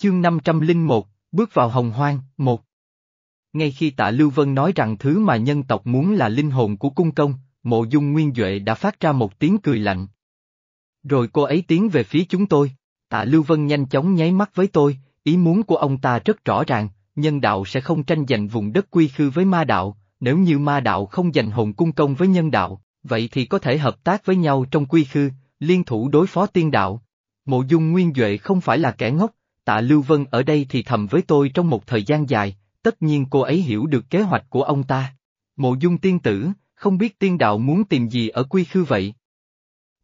Chương 501, bước vào hồng hoang, một. Ngay khi tạ Lưu Vân nói rằng thứ mà nhân tộc muốn là linh hồn của cung công, mộ dung nguyên Duệ đã phát ra một tiếng cười lạnh. Rồi cô ấy tiến về phía chúng tôi, tạ Lưu Vân nhanh chóng nháy mắt với tôi, ý muốn của ông ta rất rõ ràng, nhân đạo sẽ không tranh giành vùng đất quy khư với ma đạo, nếu như ma đạo không giành hồn cung công với nhân đạo, vậy thì có thể hợp tác với nhau trong quy khư, liên thủ đối phó tiên đạo. Mộ dung nguyên Duệ không phải là kẻ ngốc, tạ Lưu Vân ở đây thì thầm với tôi trong một thời gian dài, tất nhiên cô ấy hiểu được kế hoạch của ông ta. Mộ dung tiên tử, không biết tiên đạo muốn tìm gì ở quy khư vậy?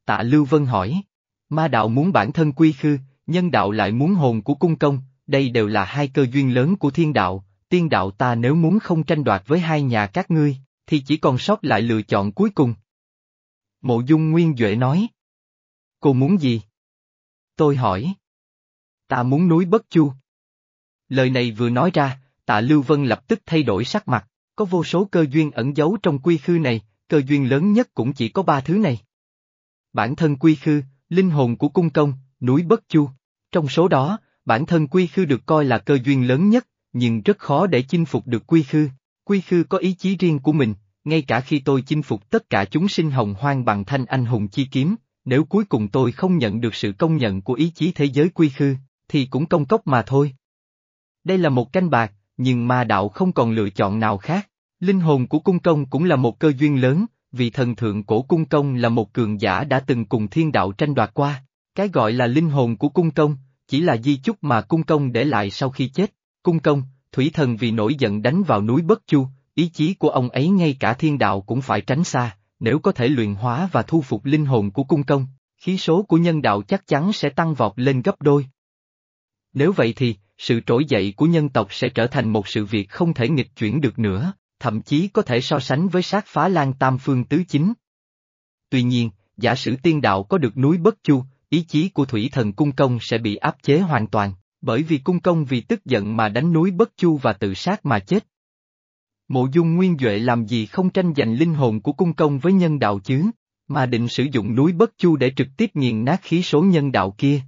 Tạ Lưu Vân hỏi. Ma đạo muốn bản thân quy khư, nhân đạo lại muốn hồn của cung công, đây đều là hai cơ duyên lớn của thiên đạo, tiên đạo ta nếu muốn không tranh đoạt với hai nhà các ngươi, thì chỉ còn sót lại lựa chọn cuối cùng. Mộ dung nguyên Duệ nói. Cô muốn gì? Tôi hỏi. Ta muốn núi Bất Chu. Lời này vừa nói ra, tạ Lưu Vân lập tức thay đổi sắc mặt, có vô số cơ duyên ẩn giấu trong quy khư này, cơ duyên lớn nhất cũng chỉ có ba thứ này. Bản thân quy khư, linh hồn của cung công, núi Bất Chu. Trong số đó, bản thân quy khư được coi là cơ duyên lớn nhất, nhưng rất khó để chinh phục được quy khư. Quy khư có ý chí riêng của mình, ngay cả khi tôi chinh phục tất cả chúng sinh hồng hoang bằng thanh anh hùng chi kiếm, nếu cuối cùng tôi không nhận được sự công nhận của ý chí thế giới quy khư, thì cũng công cốc mà thôi. Đây là một canh bạc, nhưng ma đạo không còn lựa chọn nào khác. Linh hồn của cung công cũng là một cơ duyên lớn, vì thần thượng cổ cung công là một cường giả đã từng cùng thiên đạo tranh đoạt qua. Cái gọi là linh hồn của cung công, chỉ là di chúc mà cung công để lại sau khi chết. Cung công, thủy thần vì nổi giận đánh vào núi Bất Chu, ý chí của ông ấy ngay cả thiên đạo cũng phải tránh xa, nếu có thể luyện hóa và thu phục linh hồn của cung công, khí số của nhân đạo chắc chắn sẽ tăng vọt lên gấp đôi. Nếu vậy thì, sự trỗi dậy của nhân tộc sẽ trở thành một sự việc không thể nghịch chuyển được nữa, thậm chí có thể so sánh với sát phá lan tam phương tứ chính. Tuy nhiên, giả sử tiên đạo có được núi Bất Chu, ý chí của thủy thần cung công sẽ bị áp chế hoàn toàn, bởi vì cung công vì tức giận mà đánh núi Bất Chu và tự sát mà chết. Mộ dung nguyên Duệ làm gì không tranh giành linh hồn của cung công với nhân đạo chứ, mà định sử dụng núi Bất Chu để trực tiếp nghiền nát khí số nhân đạo kia.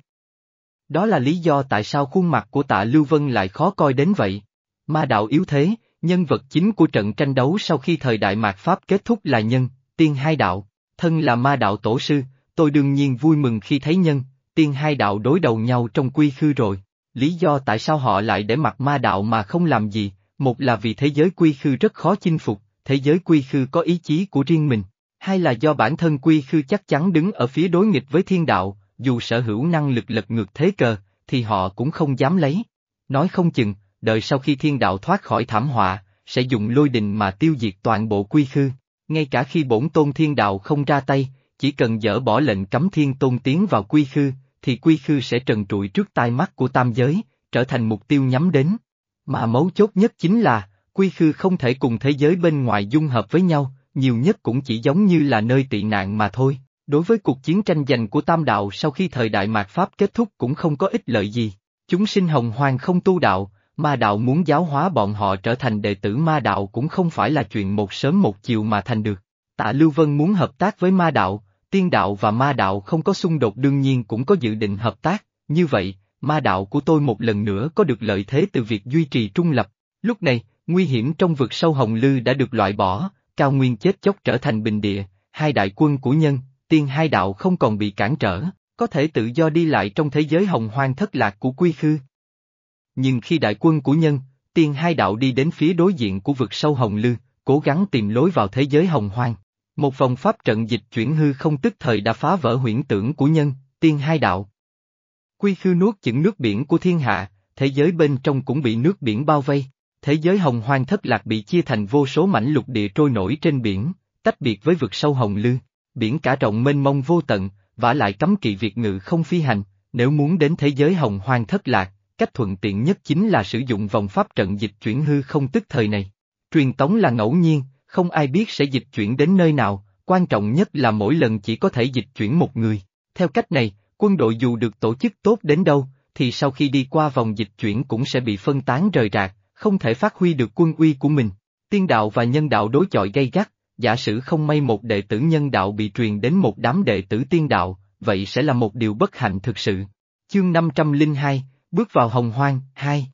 Đó là lý do tại sao khuôn mặt của tạ Lưu Vân lại khó coi đến vậy. Ma đạo yếu thế, nhân vật chính của trận tranh đấu sau khi thời đại mạt Pháp kết thúc là nhân, tiên hai đạo, thân là ma đạo tổ sư, tôi đương nhiên vui mừng khi thấy nhân, tiên hai đạo đối đầu nhau trong quy khư rồi. Lý do tại sao họ lại để mặt ma đạo mà không làm gì, một là vì thế giới quy khư rất khó chinh phục, thế giới quy khư có ý chí của riêng mình, hai là do bản thân quy khư chắc chắn đứng ở phía đối nghịch với thiên đạo, dù sở hữu năng lực lật ngược thế cờ, thì họ cũng không dám lấy. Nói không chừng, đợi sau khi thiên đạo thoát khỏi thảm họa, sẽ dùng lôi đình mà tiêu diệt toàn bộ quy khư. Ngay cả khi bổn tôn thiên đạo không ra tay, chỉ cần dỡ bỏ lệnh cấm thiên tôn tiến vào quy khư, thì quy khư sẽ trần trụi trước tai mắt của tam giới, trở thành mục tiêu nhắm đến. Mà mấu chốt nhất chính là, quy khư không thể cùng thế giới bên ngoài dung hợp với nhau, nhiều nhất cũng chỉ giống như là nơi tị nạn mà thôi. Đối với cuộc chiến tranh giành của Tam Đạo sau khi thời đại mạt Pháp kết thúc cũng không có ích lợi gì. Chúng sinh hồng hoang không tu đạo, ma đạo muốn giáo hóa bọn họ trở thành đệ tử ma đạo cũng không phải là chuyện một sớm một chiều mà thành được. Tạ Lưu Vân muốn hợp tác với ma đạo, tiên đạo và ma đạo không có xung đột đương nhiên cũng có dự định hợp tác, như vậy, ma đạo của tôi một lần nữa có được lợi thế từ việc duy trì trung lập. Lúc này, nguy hiểm trong vực sâu hồng lư đã được loại bỏ, cao nguyên chết chóc trở thành bình địa, hai đại quân của nhân, tiên hai đạo không còn bị cản trở, có thể tự do đi lại trong thế giới hồng hoang thất lạc của quy khư. Nhưng khi đại quân của nhân, tiên hai đạo đi đến phía đối diện của vực sâu hồng lư, cố gắng tìm lối vào thế giới hồng hoang, một vòng pháp trận dịch chuyển hư không tức thời đã phá vỡ huyễn tưởng của nhân, tiên hai đạo. Quy khư nuốt chửng nước biển của thiên hạ, thế giới bên trong cũng bị nước biển bao vây, thế giới hồng hoang thất lạc bị chia thành vô số mảnh lục địa trôi nổi trên biển, tách biệt với vực sâu hồng lư biển cả rộng mênh mông vô tận, vả lại cấm kỵ việc ngự không phi hành, nếu muốn đến thế giới hồng hoang thất lạc, cách thuận tiện nhất chính là sử dụng vòng pháp trận dịch chuyển hư không tức thời này. Truyền tống là ngẫu nhiên, không ai biết sẽ dịch chuyển đến nơi nào, quan trọng nhất là mỗi lần chỉ có thể dịch chuyển một người. Theo cách này, quân đội dù được tổ chức tốt đến đâu, thì sau khi đi qua vòng dịch chuyển cũng sẽ bị phân tán rời rạc, không thể phát huy được quân uy của mình. Tiên đạo và nhân đạo đối chọi gay gắt, giả sử không may một đệ tử nhân đạo bị truyền đến một đám đệ tử tiên đạo, vậy sẽ là một điều bất hạnh thực sự. Chương 502, Bước vào hồng hoang, hai.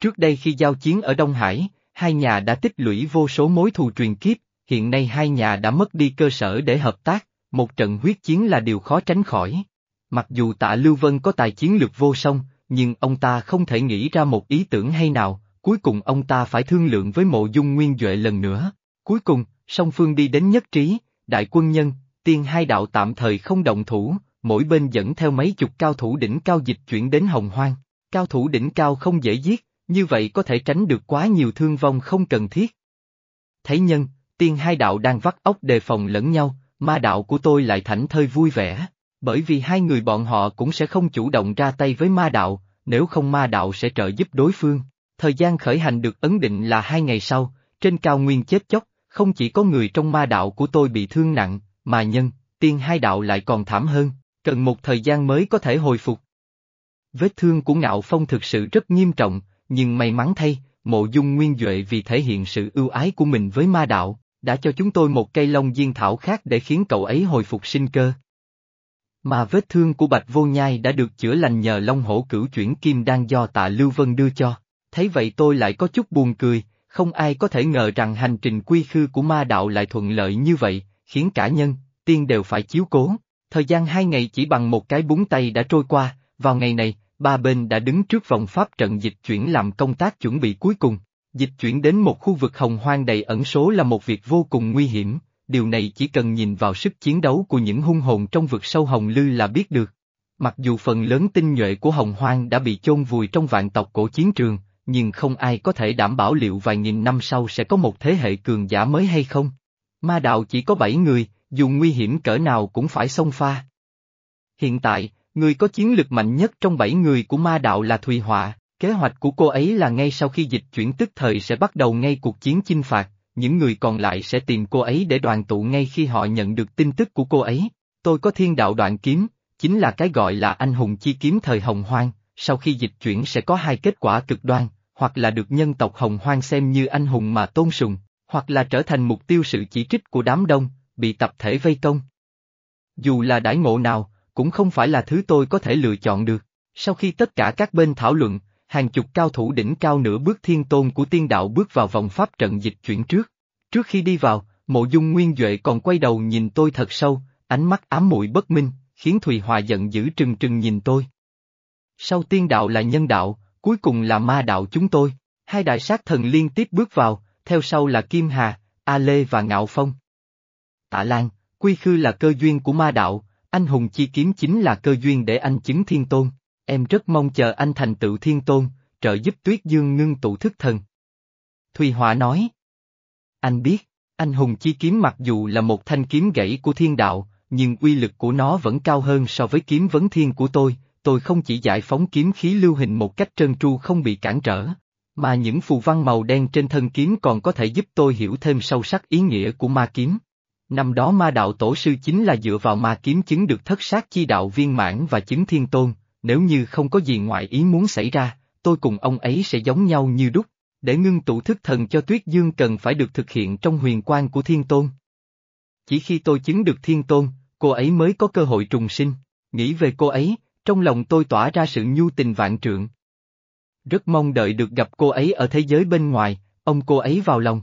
Trước đây khi giao chiến ở Đông Hải, hai nhà đã tích lũy vô số mối thù truyền kiếp, hiện nay hai nhà đã mất đi cơ sở để hợp tác, một trận huyết chiến là điều khó tránh khỏi. Mặc dù tạ Lưu Vân có tài chiến lược vô song, nhưng ông ta không thể nghĩ ra một ý tưởng hay nào, cuối cùng ông ta phải thương lượng với mộ dung nguyên Duệ lần nữa. Cuối cùng, song phương đi đến nhất trí, đại quân nhân, tiên hai đạo tạm thời không động thủ, mỗi bên dẫn theo mấy chục cao thủ đỉnh cao dịch chuyển đến hồng hoang. Cao thủ đỉnh cao không dễ giết, như vậy có thể tránh được quá nhiều thương vong không cần thiết. Thấy nhân, tiên hai đạo đang vắt óc đề phòng lẫn nhau, ma đạo của tôi lại thảnh thơi vui vẻ, bởi vì hai người bọn họ cũng sẽ không chủ động ra tay với ma đạo, nếu không ma đạo sẽ trợ giúp đối phương. Thời gian khởi hành được ấn định là hai ngày sau, trên cao nguyên chết chóc, không chỉ có người trong ma đạo của tôi bị thương nặng, mà nhân, tiên hai đạo lại còn thảm hơn, cần một thời gian mới có thể hồi phục. Vết thương của ngạo phong thực sự rất nghiêm trọng, nhưng may mắn thay, mộ dung nguyên Duệ vì thể hiện sự ưu ái của mình với ma đạo, đã cho chúng tôi một cây long diên thảo khác để khiến cậu ấy hồi phục sinh cơ. Mà vết thương của Bạch Vô Nhai đã được chữa lành nhờ long hổ cửu chuyển kim đang do tạ Lưu Vân đưa cho. Thấy vậy tôi lại có chút buồn cười, không ai có thể ngờ rằng hành trình quy khư của ma đạo lại thuận lợi như vậy, khiến cả nhân, tiên đều phải chiếu cố. Thời gian hai ngày chỉ bằng một cái búng tay đã trôi qua, vào ngày này, ba bên đã đứng trước vòng pháp trận dịch chuyển làm công tác chuẩn bị cuối cùng. Dịch chuyển đến một khu vực hồng hoang đầy ẩn số là một việc vô cùng nguy hiểm, điều này chỉ cần nhìn vào sức chiến đấu của những hung hồn trong vực sâu hồng lư là biết được. Mặc dù phần lớn tinh nhuệ của hồng hoang đã bị chôn vùi trong vạn tộc cổ chiến trường, nhưng không ai có thể đảm bảo liệu vài nghìn năm sau sẽ có một thế hệ cường giả mới hay không. Ma đạo chỉ có bảy người, dù nguy hiểm cỡ nào cũng phải xông pha. Hiện tại, người có chiến lực mạnh nhất trong bảy người của ma đạo là Thùy Họa, kế hoạch của cô ấy là ngay sau khi dịch chuyển tức thời sẽ bắt đầu ngay cuộc chiến chinh phạt, những người còn lại sẽ tìm cô ấy để đoàn tụ ngay khi họ nhận được tin tức của cô ấy. Tôi có thiên đạo đoạn kiếm, chính là cái gọi là anh hùng chi kiếm thời hồng hoang, sau khi dịch chuyển sẽ có hai kết quả cực đoan, hoặc là được nhân tộc hồng hoang xem như anh hùng mà tôn sùng, hoặc là trở thành mục tiêu sự chỉ trích của đám đông, bị tập thể vây công. Dù là đãi ngộ nào, cũng không phải là thứ tôi có thể lựa chọn được. Sau khi tất cả các bên thảo luận, hàng chục cao thủ đỉnh cao nửa bước thiên tôn của tiên đạo bước vào vòng pháp trận dịch chuyển trước. Trước khi đi vào, mộ dung nguyên Duệ còn quay đầu nhìn tôi thật sâu, ánh mắt ám muội bất minh, khiến Thùy Hòa giận dữ trừng trừng nhìn tôi. Sau tiên đạo là nhân đạo, cuối cùng là ma đạo chúng tôi, hai đại sát thần liên tiếp bước vào, theo sau là Kim Hà, A Lê và Ngạo Phong. Tạ Lan, quy khư là cơ duyên của ma đạo, anh hùng chi kiếm chính là cơ duyên để anh chứng thiên tôn, em rất mong chờ anh thành tựu thiên tôn, trợ giúp tuyết dương ngưng tụ thức thần. Thùy Họa nói. Anh biết, anh hùng chi kiếm mặc dù là một thanh kiếm gãy của thiên đạo, nhưng uy lực của nó vẫn cao hơn so với kiếm vấn thiên của tôi, tôi không chỉ giải phóng kiếm khí lưu hình một cách trơn tru không bị cản trở, mà những phù văn màu đen trên thân kiếm còn có thể giúp tôi hiểu thêm sâu sắc ý nghĩa của ma kiếm. Năm đó ma đạo tổ sư chính là dựa vào ma kiếm chứng được thất sát chi đạo viên mãn và chứng thiên tôn, nếu như không có gì ngoại ý muốn xảy ra, tôi cùng ông ấy sẽ giống nhau như đúc, để ngưng tụ thức thần cho Tuyết Dương cần phải được thực hiện trong huyền quan của thiên tôn. Chỉ khi tôi chứng được thiên tôn, cô ấy mới có cơ hội trùng sinh, nghĩ về cô ấy, trong lòng tôi tỏa ra sự nhu tình vạn trượng. Rất mong đợi được gặp cô ấy ở thế giới bên ngoài, ông cô ấy vào lòng.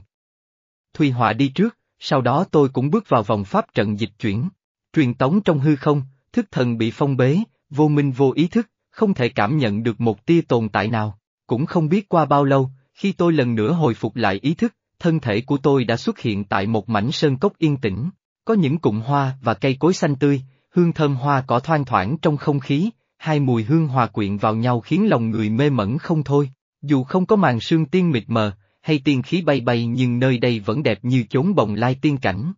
Thùy Họa đi trước, sau đó tôi cũng bước vào vòng pháp trận dịch chuyển. Truyền tống trong hư không, thức thần bị phong bế, vô minh vô ý thức, không thể cảm nhận được một tia tồn tại nào. Cũng không biết qua bao lâu, khi tôi lần nữa hồi phục lại ý thức, thân thể của tôi đã xuất hiện tại một mảnh sơn cốc yên tĩnh. Có những cụm hoa và cây cối xanh tươi, hương thơm hoa cỏ thoang thoảng trong không khí, hai mùi hương hòa quyện vào nhau khiến lòng người mê mẩn không thôi. Dù không có màn sương tiên mịt mờ, hay tiên khí bay bay nhưng nơi đây vẫn đẹp như chốn bồng lai tiên cảnh.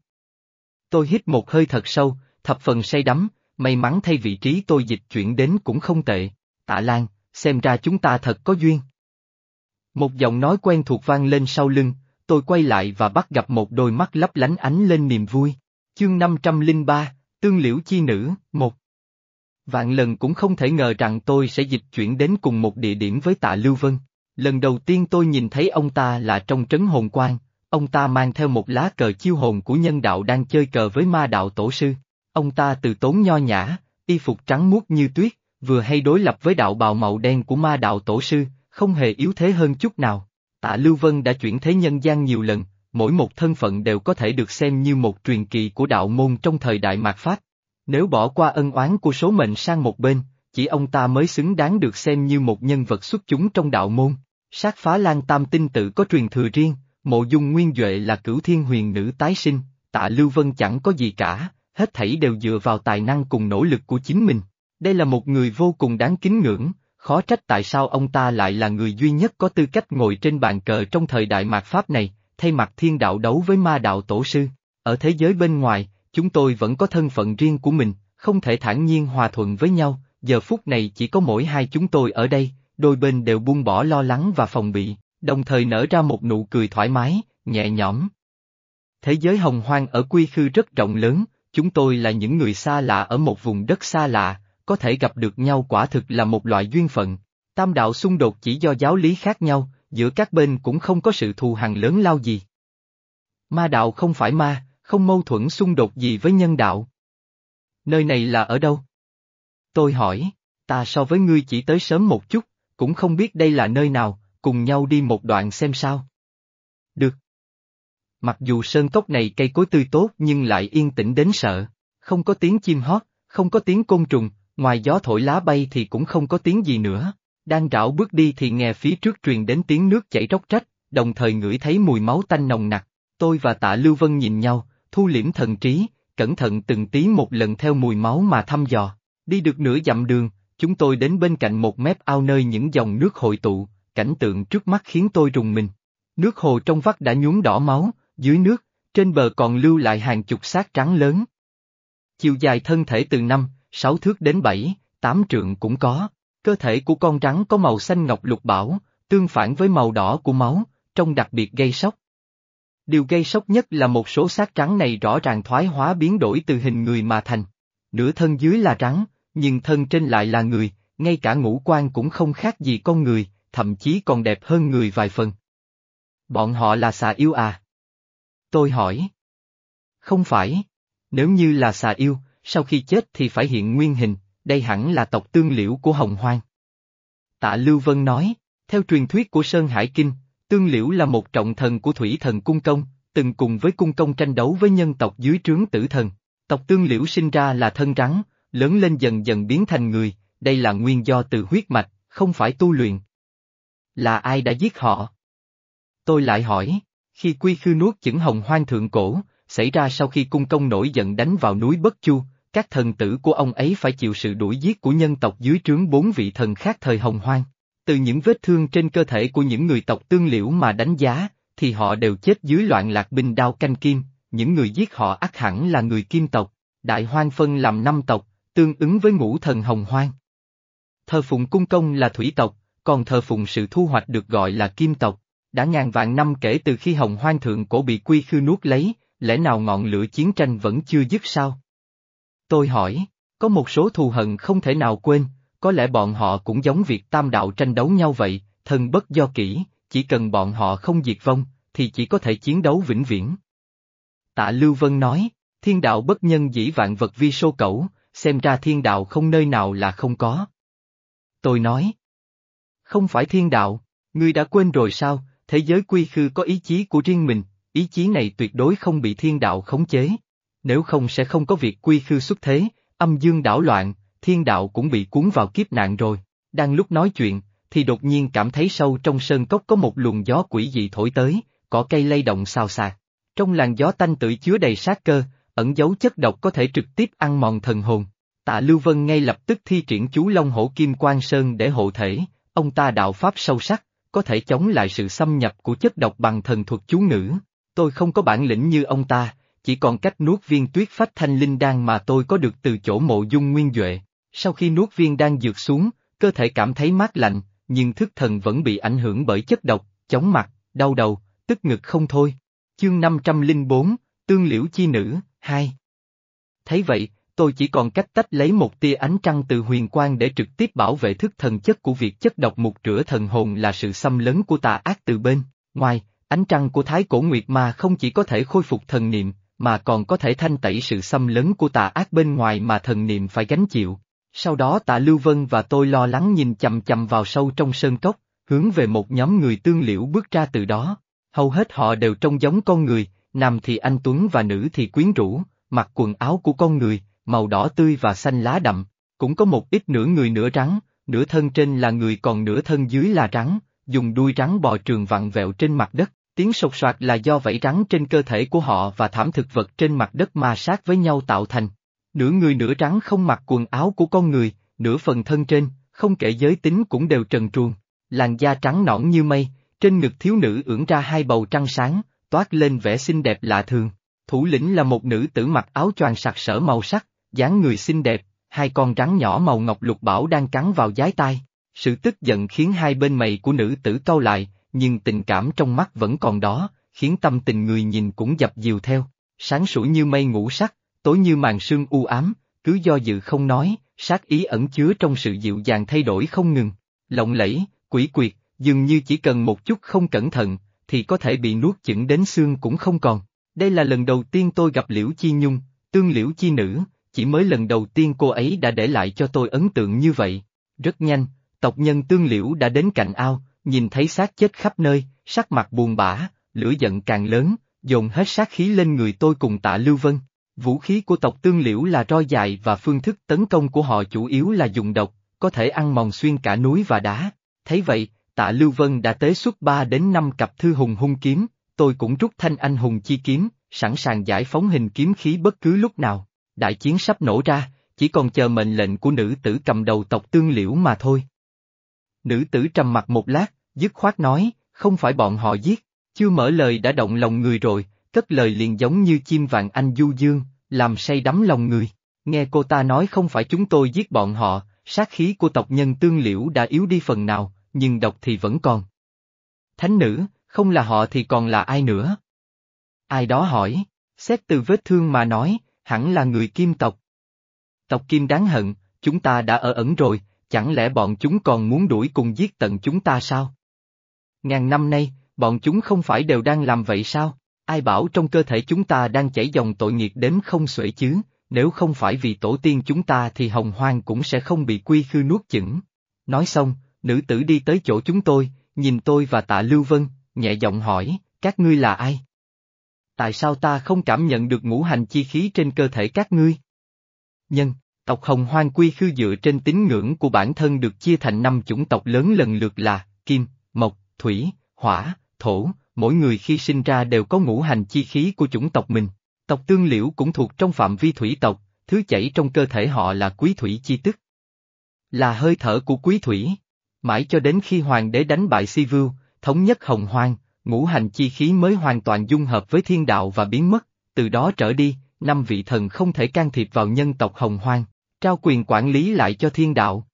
Tôi hít một hơi thật sâu, thập phần say đắm, may mắn thay vị trí tôi dịch chuyển đến cũng không tệ. Tạ Lan, xem ra chúng ta thật có duyên. Một giọng nói quen thuộc vang lên sau lưng, tôi quay lại và bắt gặp một đôi mắt lấp lánh ánh lên niềm vui. Chương 503, Tương Liễu Chi Nữ, một Vạn lần cũng không thể ngờ rằng tôi sẽ dịch chuyển đến cùng một địa điểm với tạ Lưu Vân. Lần đầu tiên tôi nhìn thấy ông ta là trong trấn hồn quan, ông ta mang theo một lá cờ chiêu hồn của nhân đạo đang chơi cờ với ma đạo tổ sư. Ông ta từ tốn nho nhã, y phục trắng muốt như tuyết, vừa hay đối lập với đạo bào màu đen của ma đạo tổ sư, không hề yếu thế hơn chút nào. Tạ Lưu Vân đã chuyển thế nhân gian nhiều lần, mỗi một thân phận đều có thể được xem như một truyền kỳ của đạo môn trong thời đại mạt Pháp. Nếu bỏ qua ân oán của số mệnh sang một bên, chỉ ông ta mới xứng đáng được xem như một nhân vật xuất chúng trong đạo môn. Sát phá lan tam tinh tự có truyền thừa riêng, mộ dung nguyên Duệ là cửu thiên huyền nữ tái sinh, tạ Lưu Vân chẳng có gì cả, hết thảy đều dựa vào tài năng cùng nỗ lực của chính mình. Đây là một người vô cùng đáng kính ngưỡng, khó trách tại sao ông ta lại là người duy nhất có tư cách ngồi trên bàn cờ trong thời đại mạt Pháp này, thay mặt thiên đạo đấu với ma đạo tổ sư. Ở thế giới bên ngoài, chúng tôi vẫn có thân phận riêng của mình, không thể thản nhiên hòa thuận với nhau, giờ phút này chỉ có mỗi hai chúng tôi ở đây, đôi bên đều buông bỏ lo lắng và phòng bị, đồng thời nở ra một nụ cười thoải mái, nhẹ nhõm. Thế giới hồng hoang ở quy khư rất rộng lớn, chúng tôi là những người xa lạ ở một vùng đất xa lạ, có thể gặp được nhau quả thực là một loại duyên phận. Tam đạo xung đột chỉ do giáo lý khác nhau, giữa các bên cũng không có sự thù hằn lớn lao gì. Ma đạo không phải ma, không mâu thuẫn xung đột gì với nhân đạo. Nơi này là ở đâu? Tôi hỏi, ta so với ngươi chỉ tới sớm một chút, cũng không biết đây là nơi nào, cùng nhau đi một đoạn xem sao. Được. Mặc dù sơn cốc này cây cối tươi tốt nhưng lại yên tĩnh đến sợ, không có tiếng chim hót, không có tiếng côn trùng, ngoài gió thổi lá bay thì cũng không có tiếng gì nữa. Đang rảo bước đi thì nghe phía trước truyền đến tiếng nước chảy róc rách, đồng thời ngửi thấy mùi máu tanh nồng nặc. Tôi và tạ Lưu Vân nhìn nhau, thu liễm thần trí, cẩn thận từng tí một lần theo mùi máu mà thăm dò. Đi được nửa dặm đường, chúng tôi đến bên cạnh một mép ao nơi những dòng nước hội tụ, cảnh tượng trước mắt khiến tôi rùng mình. Nước hồ trong vắt đã nhuốm đỏ máu, dưới nước, trên bờ còn lưu lại hàng chục xác trắng lớn. Chiều dài thân thể từ năm, sáu thước đến bảy, tám trượng cũng có. Cơ thể của con rắn có màu xanh ngọc lục bảo, tương phản với màu đỏ của máu, trông đặc biệt gây sốc. Điều gây sốc nhất là một số xác trắng này rõ ràng thoái hóa biến đổi từ hình người mà thành. Nửa thân dưới là rắn, nhưng thân trên lại là người, ngay cả ngũ quan cũng không khác gì con người, thậm chí còn đẹp hơn người vài phần. Bọn họ là xà yêu à? Tôi hỏi. Không phải. Nếu như là xà yêu, sau khi chết thì phải hiện nguyên hình, đây hẳn là tộc tương liễu của Hồng Hoang. Tạ Lưu Vân nói, theo truyền thuyết của Sơn Hải Kinh, tương liễu là một trọng thần của thủy thần cung công, từng cùng với cung công tranh đấu với nhân tộc dưới trướng tử thần. Tộc tương liễu sinh ra là thân rắn, lớn lên dần dần biến thành người, đây là nguyên do từ huyết mạch, không phải tu luyện. Là ai đã giết họ? Tôi lại hỏi, khi quy khư nuốt chửng hồng hoang thượng cổ, xảy ra sau khi cung công nổi giận đánh vào núi Bất Chu, các thần tử của ông ấy phải chịu sự đuổi giết của nhân tộc dưới trướng bốn vị thần khác thời hồng hoang. Từ những vết thương trên cơ thể của những người tộc tương liễu mà đánh giá, thì họ đều chết dưới loạn lạc binh đao canh kim, những người giết họ ắt hẳn là người kim tộc, đại hoang phân làm năm tộc, tương ứng với ngũ thần hồng hoang. Thờ phụng cung công là thủy tộc, còn thờ phụng sự thu hoạch được gọi là kim tộc. Đã ngàn vạn năm kể từ khi hồng hoang thượng cổ bị quy khư nuốt lấy, lẽ nào ngọn lửa chiến tranh vẫn chưa dứt sao? Tôi hỏi, có một số thù hận không thể nào quên, có lẽ bọn họ cũng giống việc tam đạo tranh đấu nhau vậy, thần bất do kỹ, chỉ cần bọn họ không diệt vong, thì chỉ có thể chiến đấu vĩnh viễn. Tạ Lưu Vân nói, thiên đạo bất nhân dĩ vạn vật vi sô cẩu, xem ra thiên đạo không nơi nào là không có. Tôi nói, không phải thiên đạo, ngươi đã quên rồi sao, thế giới quy khư có ý chí của riêng mình, ý chí này tuyệt đối không bị thiên đạo khống chế. Nếu không sẽ không có việc quy khư xuất thế, âm dương đảo loạn, thiên đạo cũng bị cuốn vào kiếp nạn rồi. Đang lúc nói chuyện, thì đột nhiên cảm thấy sâu trong sơn cốc có một luồng gió quỷ dị thổi tới, cỏ cây lay động xào xạc. Trong làn gió tanh tưởi chứa đầy sát cơ, ẩn dấu chất độc có thể trực tiếp ăn mòn thần hồn. Tạ Lưu Vân ngay lập tức thi triển chú Long Hổ Kim Quang Sơn để hộ thể, ông ta đạo pháp sâu sắc, có thể chống lại sự xâm nhập của chất độc bằng thần thuật chú ngữ. Tôi không có bản lĩnh như ông ta, chỉ còn cách nuốt viên tuyết phách thanh linh đan mà tôi có được từ chỗ mộ dung nguyên Duệ. Sau khi nuốt viên đan dược xuống, cơ thể cảm thấy mát lạnh, nhưng thức thần vẫn bị ảnh hưởng bởi chất độc, chóng mặt, đau đầu, tức ngực không thôi. Chương 504, Tương Liễu Chi Nữ, 2 Thấy vậy, tôi chỉ còn cách tách lấy một tia ánh trăng từ huyền quang để trực tiếp bảo vệ thức thần chất của việc chất độc mục rửa thần hồn là sự xâm lấn của tà ác từ bên. Ngoài, ánh trăng của Thái Cổ Nguyệt Ma không chỉ có thể khôi phục thần niệm, mà còn có thể thanh tẩy sự xâm lấn của tà ác bên ngoài mà thần niệm phải gánh chịu. Sau đó tạ Lưu Vân và tôi lo lắng nhìn chầm chầm vào sâu trong sơn cốc, hướng về một nhóm người tương liễu bước ra từ đó. Hầu hết họ đều trông giống con người, nam thì anh Tuấn và nữ thì quyến rũ, mặc quần áo của con người, màu đỏ tươi và xanh lá đậm. Cũng có một ít nửa người nửa rắn, nửa thân trên là người còn nửa thân dưới là rắn, dùng đuôi rắn bò trường vặn vẹo trên mặt đất. Tiếng sột soạt là do vảy rắn trên cơ thể của họ và thảm thực vật trên mặt đất ma sát với nhau tạo thành. Nửa người nửa rắn không mặc quần áo của con người, nửa phần thân trên, không kể giới tính cũng đều trần truồng. Làn da trắng nõn như mây, trên ngực thiếu nữ ưỡn ra hai bầu trăng sáng, toát lên vẻ xinh đẹp lạ thường. Thủ lĩnh là một nữ tử mặc áo choàng sặc sỡ màu sắc, dáng người xinh đẹp, hai con rắn nhỏ màu ngọc lục bảo đang cắn vào giái tai. Sự tức giận khiến hai bên mày của nữ tử cau lại, nhưng tình cảm trong mắt vẫn còn đó, khiến tâm tình người nhìn cũng dập dìu theo. Sáng sủa như mây ngũ sắc, tối như màn sương u ám, cứ do dự không nói, sát ý ẩn chứa trong sự dịu dàng thay đổi không ngừng. Lộng lẫy, quỷ quyệt, dường như chỉ cần một chút không cẩn thận, thì có thể bị nuốt chửng đến xương cũng không còn. Đây là lần đầu tiên tôi gặp Liễu Chi Nhung, tương Liễu Chi Nữ, chỉ mới lần đầu tiên cô ấy đã để lại cho tôi ấn tượng như vậy. Rất nhanh, tộc nhân tương Liễu đã đến cạnh ao, nhìn thấy xác chết khắp nơi, sắc mặt buồn bã, lửa giận càng lớn, dồn hết sát khí lên người tôi cùng tạ Lưu Vân. Vũ khí của tộc tương liễu là roi dài và phương thức tấn công của họ chủ yếu là dùng độc, có thể ăn mòn xuyên cả núi và đá. Thấy vậy, tạ Lưu Vân đã tế xuất 3 đến 5 cặp thư hùng hung kiếm, tôi cũng rút thanh anh hùng chi kiếm, sẵn sàng giải phóng hình kiếm khí bất cứ lúc nào. Đại chiến sắp nổ ra, chỉ còn chờ mệnh lệnh của nữ tử cầm đầu tộc tương liễu mà thôi. Nữ tử trầm mặt một lát, dứt khoát nói, không phải bọn họ giết, chưa mở lời đã động lòng người rồi, cất lời liền giống như chim vàng anh du dương, làm say đắm lòng người. Nghe cô ta nói không phải chúng tôi giết bọn họ, sát khí của tộc nhân tương liễu đã yếu đi phần nào, nhưng độc thì vẫn còn. Thánh nữ, không là họ thì còn là ai nữa? Ai đó hỏi, xét từ vết thương mà nói, hẳn là người kim tộc. Tộc kim đáng hận, chúng ta đã ở ẩn rồi, chẳng lẽ bọn chúng còn muốn đuổi cùng giết tận chúng ta sao? Ngàn năm nay, bọn chúng không phải đều đang làm vậy sao? Ai bảo trong cơ thể chúng ta đang chảy dòng tội nghiệp đếm không xuể chứ, nếu không phải vì tổ tiên chúng ta thì hồng hoang cũng sẽ không bị quy khư nuốt chửng. Nói xong, nữ tử đi tới chỗ chúng tôi, nhìn tôi và tạ Lưu Vân, nhẹ giọng hỏi, các ngươi là ai? Tại sao ta không cảm nhận được ngũ hành chi khí trên cơ thể các ngươi? Nhân, tộc hồng hoang quy khư dựa trên tín ngưỡng của bản thân được chia thành năm chủng tộc lớn lần lượt là, kim, mộc, thủy, hỏa, thổ, mỗi người khi sinh ra đều có ngũ hành chi khí của chủng tộc mình. Tộc tương liễu cũng thuộc trong phạm vi thủy tộc, thứ chảy trong cơ thể họ là quý thủy chi tức. Là hơi thở của quý thủy. Mãi cho đến khi hoàng đế đánh bại si vưu, thống nhất hồng hoang, ngũ hành chi khí mới hoàn toàn dung hợp với thiên đạo và biến mất, từ đó trở đi, năm vị thần không thể can thiệp vào nhân tộc hồng hoang, trao quyền quản lý lại cho thiên đạo.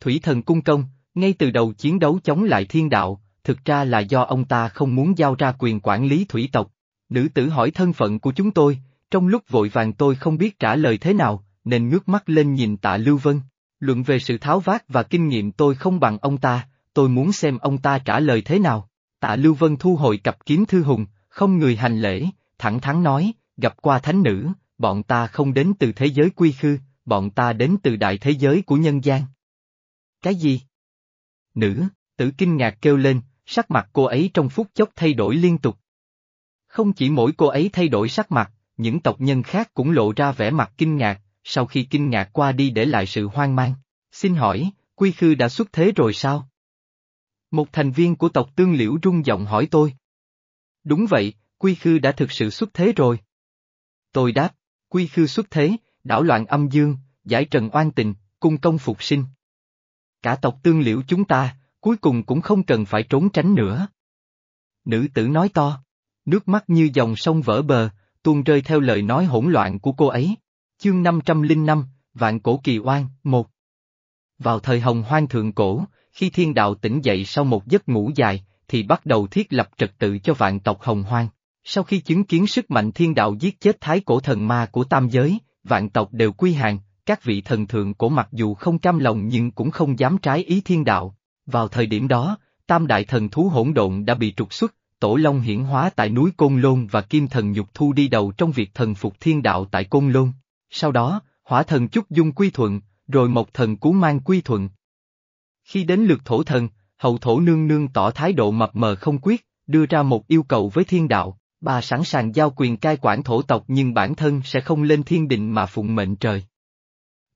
Thủy thần cung công, ngay từ đầu chiến đấu chống lại thiên đạo, thực ra là do ông ta không muốn giao ra quyền quản lý thủy tộc. Nữ tử hỏi thân phận của chúng tôi, trong lúc vội vàng tôi không biết trả lời thế nào, nên ngước mắt lên nhìn tạ Lưu Vân. Luận về sự tháo vát và kinh nghiệm tôi không bằng ông ta, tôi muốn xem ông ta trả lời thế nào. Tạ Lưu Vân thu hồi cặp kiếm thư hùng, không người hành lễ, thẳng thắn nói, gặp qua thánh nữ, bọn ta không đến từ thế giới quy khư, bọn ta đến từ đại thế giới của nhân gian. Cái gì? Nữ, tử kinh ngạc kêu lên, sắc mặt cô ấy trong phút chốc thay đổi liên tục. Không chỉ mỗi cô ấy thay đổi sắc mặt, những tộc nhân khác cũng lộ ra vẻ mặt kinh ngạc, sau khi kinh ngạc qua đi để lại sự hoang mang. Xin hỏi, Quy Khư đã xuất thế rồi sao? Một thành viên của tộc Tương Liễu rung giọng hỏi tôi. Đúng vậy, Quy Khư đã thực sự xuất thế rồi. Tôi đáp, Quy Khư xuất thế, đảo loạn âm dương, giải trần oan tình, cung công phục sinh. Cả tộc Tương Liễu chúng ta, cuối cùng cũng không cần phải trốn tránh nữa. Nữ tử nói to, nước mắt như dòng sông vỡ bờ, tuôn rơi theo lời nói hỗn loạn của cô ấy. Chương 505, Vạn Cổ Kỳ Oan, một Vào thời hồng hoang thượng cổ, khi thiên đạo tỉnh dậy sau một giấc ngủ dài, thì bắt đầu thiết lập trật tự cho vạn tộc hồng hoang. Sau khi chứng kiến sức mạnh thiên đạo giết chết thái cổ thần ma của tam giới, vạn tộc đều quy hàng, các vị thần thượng cổ mặc dù không cam lòng nhưng cũng không dám trái ý thiên đạo, vào thời điểm đó, tam đại thần thú hỗn độn đã bị trục xuất, tổ long hiển hóa tại núi Côn Lôn và kim thần nhục thu đi đầu trong việc thần phục thiên đạo tại Côn Lôn. Sau đó, hỏa thần chúc dung quy thuận, rồi một thần cú mang quy thuận. Khi đến lượt thổ thần, hậu thổ nương nương tỏ thái độ mập mờ không quyết, đưa ra một yêu cầu với thiên đạo, bà sẵn sàng giao quyền cai quản thổ tộc nhưng bản thân sẽ không lên thiên định mà phụng mệnh trời.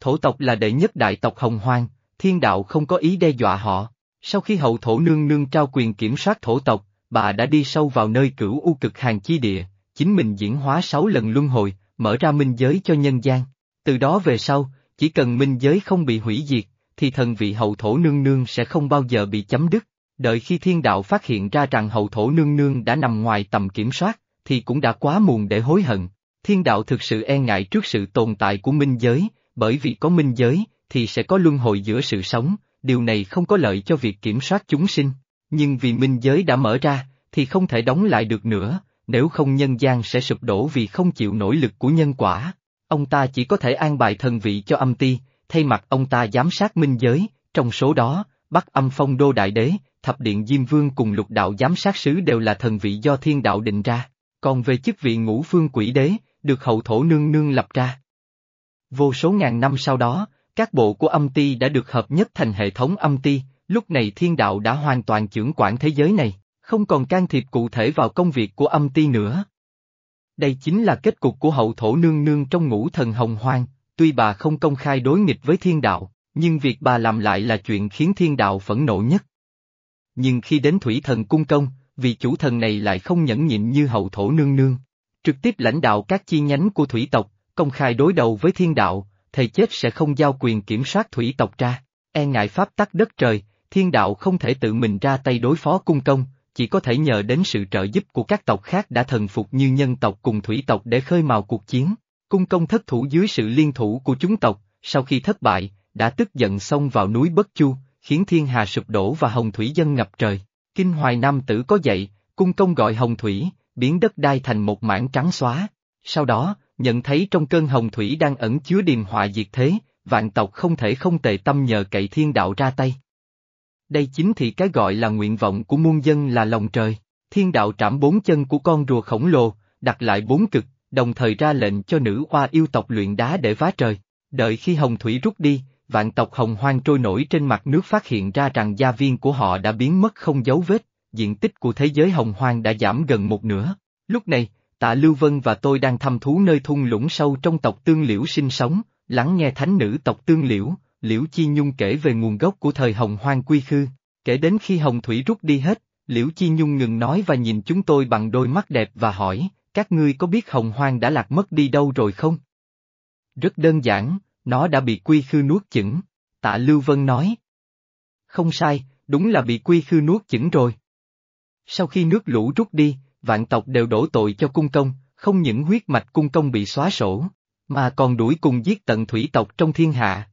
Thổ tộc là đệ nhất đại tộc hồng hoang, thiên đạo không có ý đe dọa họ. Sau khi hậu thổ nương nương trao quyền kiểm soát thổ tộc, bà đã đi sâu vào nơi cửu u cực hàng chi địa, chính mình diễn hóa sáu lần luân hồi, mở ra minh giới cho nhân gian. Từ đó về sau, chỉ cần minh giới không bị hủy diệt, thì thần vị hậu thổ nương nương sẽ không bao giờ bị chấm dứt. Đợi khi thiên đạo phát hiện ra rằng hậu thổ nương nương đã nằm ngoài tầm kiểm soát, thì cũng đã quá muộn để hối hận. Thiên đạo thực sự e ngại trước sự tồn tại của minh giới, bởi vì có minh giới, thì sẽ có luân hồi giữa sự sống, điều này không có lợi cho việc kiểm soát chúng sinh. Nhưng vì minh giới đã mở ra, thì không thể đóng lại được nữa, nếu không nhân gian sẽ sụp đổ vì không chịu nổi lực của nhân quả. Ông ta chỉ có thể an bài thần vị cho âm ti, thay mặt ông ta giám sát minh giới, trong số đó, Bắc âm phong đô đại đế, thập điện Diêm Vương cùng lục đạo giám sát sứ đều là thần vị do thiên đạo định ra, còn về chức vị ngũ phương quỷ đế, được hậu thổ nương nương lập ra. Vô số ngàn năm sau đó, các bộ của âm ti đã được hợp nhất thành hệ thống âm ti, lúc này thiên đạo đã hoàn toàn trưởng quản thế giới này, không còn can thiệp cụ thể vào công việc của âm ti nữa. Đây chính là kết cục của hậu thổ nương nương trong ngũ thần hồng hoang, tuy bà không công khai đối nghịch với thiên đạo, nhưng việc bà làm lại là chuyện khiến thiên đạo phẫn nộ nhất. Nhưng khi đến thủy thần cung công, vị chủ thần này lại không nhẫn nhịn như hậu thổ nương nương. Trực tiếp lãnh đạo các chi nhánh của thủy tộc, công khai đối đầu với thiên đạo, thầy chết sẽ không giao quyền kiểm soát thủy tộc ra. E ngại pháp tắc đất trời, thiên đạo không thể tự mình ra tay đối phó cung công, chỉ có thể nhờ đến sự trợ giúp của các tộc khác đã thần phục như nhân tộc cùng thủy tộc để khơi mào cuộc chiến. Cung công thất thủ dưới sự liên thủ của chúng tộc, sau khi thất bại, đã tức giận xông vào núi Bất Chu, khiến thiên hà sụp đổ và hồng thủy dân ngập trời. Kinh Hoài Nam tử có dậy, cung công gọi hồng thủy, biến đất đai thành một mảng trắng xóa. Sau đó, nhận thấy trong cơn hồng thủy đang ẩn chứa điềm họa diệt thế, vạn tộc không thể không tề tâm nhờ cậy thiên đạo ra tay. Đây chính thì cái gọi là nguyện vọng của muôn dân là lòng trời, thiên đạo trảm bốn chân của con rùa khổng lồ, đặt lại bốn cực, đồng thời ra lệnh cho nữ hoa yêu tộc luyện đá để vá trời. Đợi khi hồng thủy rút đi, vạn tộc hồng hoang trôi nổi trên mặt nước phát hiện ra rằng gia viên của họ đã biến mất không dấu vết, diện tích của thế giới hồng hoang đã giảm gần một nửa. Lúc này, tạ Lưu Vân và tôi đang thăm thú nơi thung lũng sâu trong tộc Tương Liễu sinh sống, lắng nghe thánh nữ tộc Tương Liễu, Liễu Chi Nhung kể về nguồn gốc của thời hồng hoang quy khư, kể đến khi hồng thủy rút đi hết, Liễu Chi Nhung ngừng nói và nhìn chúng tôi bằng đôi mắt đẹp và hỏi, các ngươi có biết hồng hoang đã lạc mất đi đâu rồi không? Rất đơn giản, nó đã bị quy khư nuốt chửng, tạ Lưu Vân nói. Không sai, đúng là bị quy khư nuốt chửng rồi. Sau khi nước lũ rút đi, vạn tộc đều đổ tội cho cung công, không những huyết mạch cung công bị xóa sổ, mà còn đuổi cùng giết tận thủy tộc trong thiên hạ.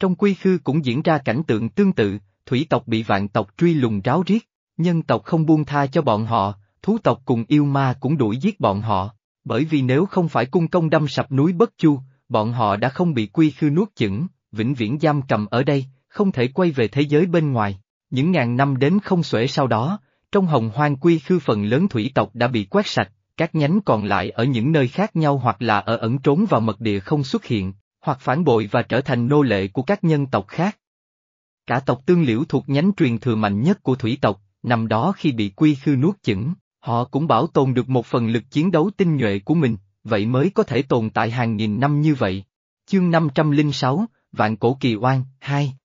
Trong quy khư cũng diễn ra cảnh tượng tương tự, thủy tộc bị vạn tộc truy lùng ráo riết, nhân tộc không buông tha cho bọn họ, thú tộc cùng yêu ma cũng đuổi giết bọn họ, bởi vì nếu không phải cung công đâm sập núi Bất Chu, bọn họ đã không bị quy khư nuốt chửng, vĩnh viễn giam cầm ở đây, không thể quay về thế giới bên ngoài. Những ngàn năm đến không xuể sau đó, trong hồng hoang quy khư phần lớn thủy tộc đã bị quét sạch, các nhánh còn lại ở những nơi khác nhau hoặc là ở ẩn trốn vào mật địa không xuất hiện, hoặc phản bội và trở thành nô lệ của các nhân tộc khác. Cả tộc tương liễu thuộc nhánh truyền thừa mạnh nhất của thủy tộc, nằm đó khi bị quy khư nuốt chửng, họ cũng bảo tồn được một phần lực chiến đấu tinh nhuệ của mình, vậy mới có thể tồn tại hàng nghìn năm như vậy. Chương 506, Vạn Cổ Kỳ Oan, 2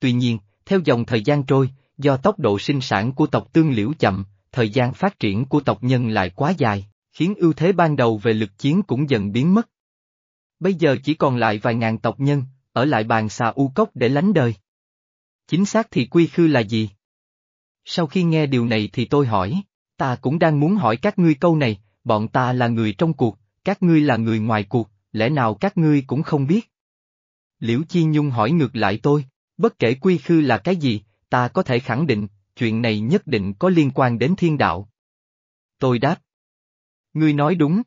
Tuy nhiên, theo dòng thời gian trôi, do tốc độ sinh sản của tộc tương liễu chậm, thời gian phát triển của tộc nhân lại quá dài, khiến ưu thế ban đầu về lực chiến cũng dần biến mất. Bây giờ chỉ còn lại vài ngàn tộc nhân, ở lại bàn xà u cốc để lánh đời. Chính xác thì quy khư là gì? Sau khi nghe điều này thì tôi hỏi, ta cũng đang muốn hỏi các ngươi câu này, bọn ta là người trong cuộc, các ngươi là người ngoài cuộc, lẽ nào các ngươi cũng không biết? Liễu Chi Nhung hỏi ngược lại tôi, bất kể quy khư là cái gì, ta có thể khẳng định, chuyện này nhất định có liên quan đến thiên đạo. Tôi đáp. Ngươi nói đúng.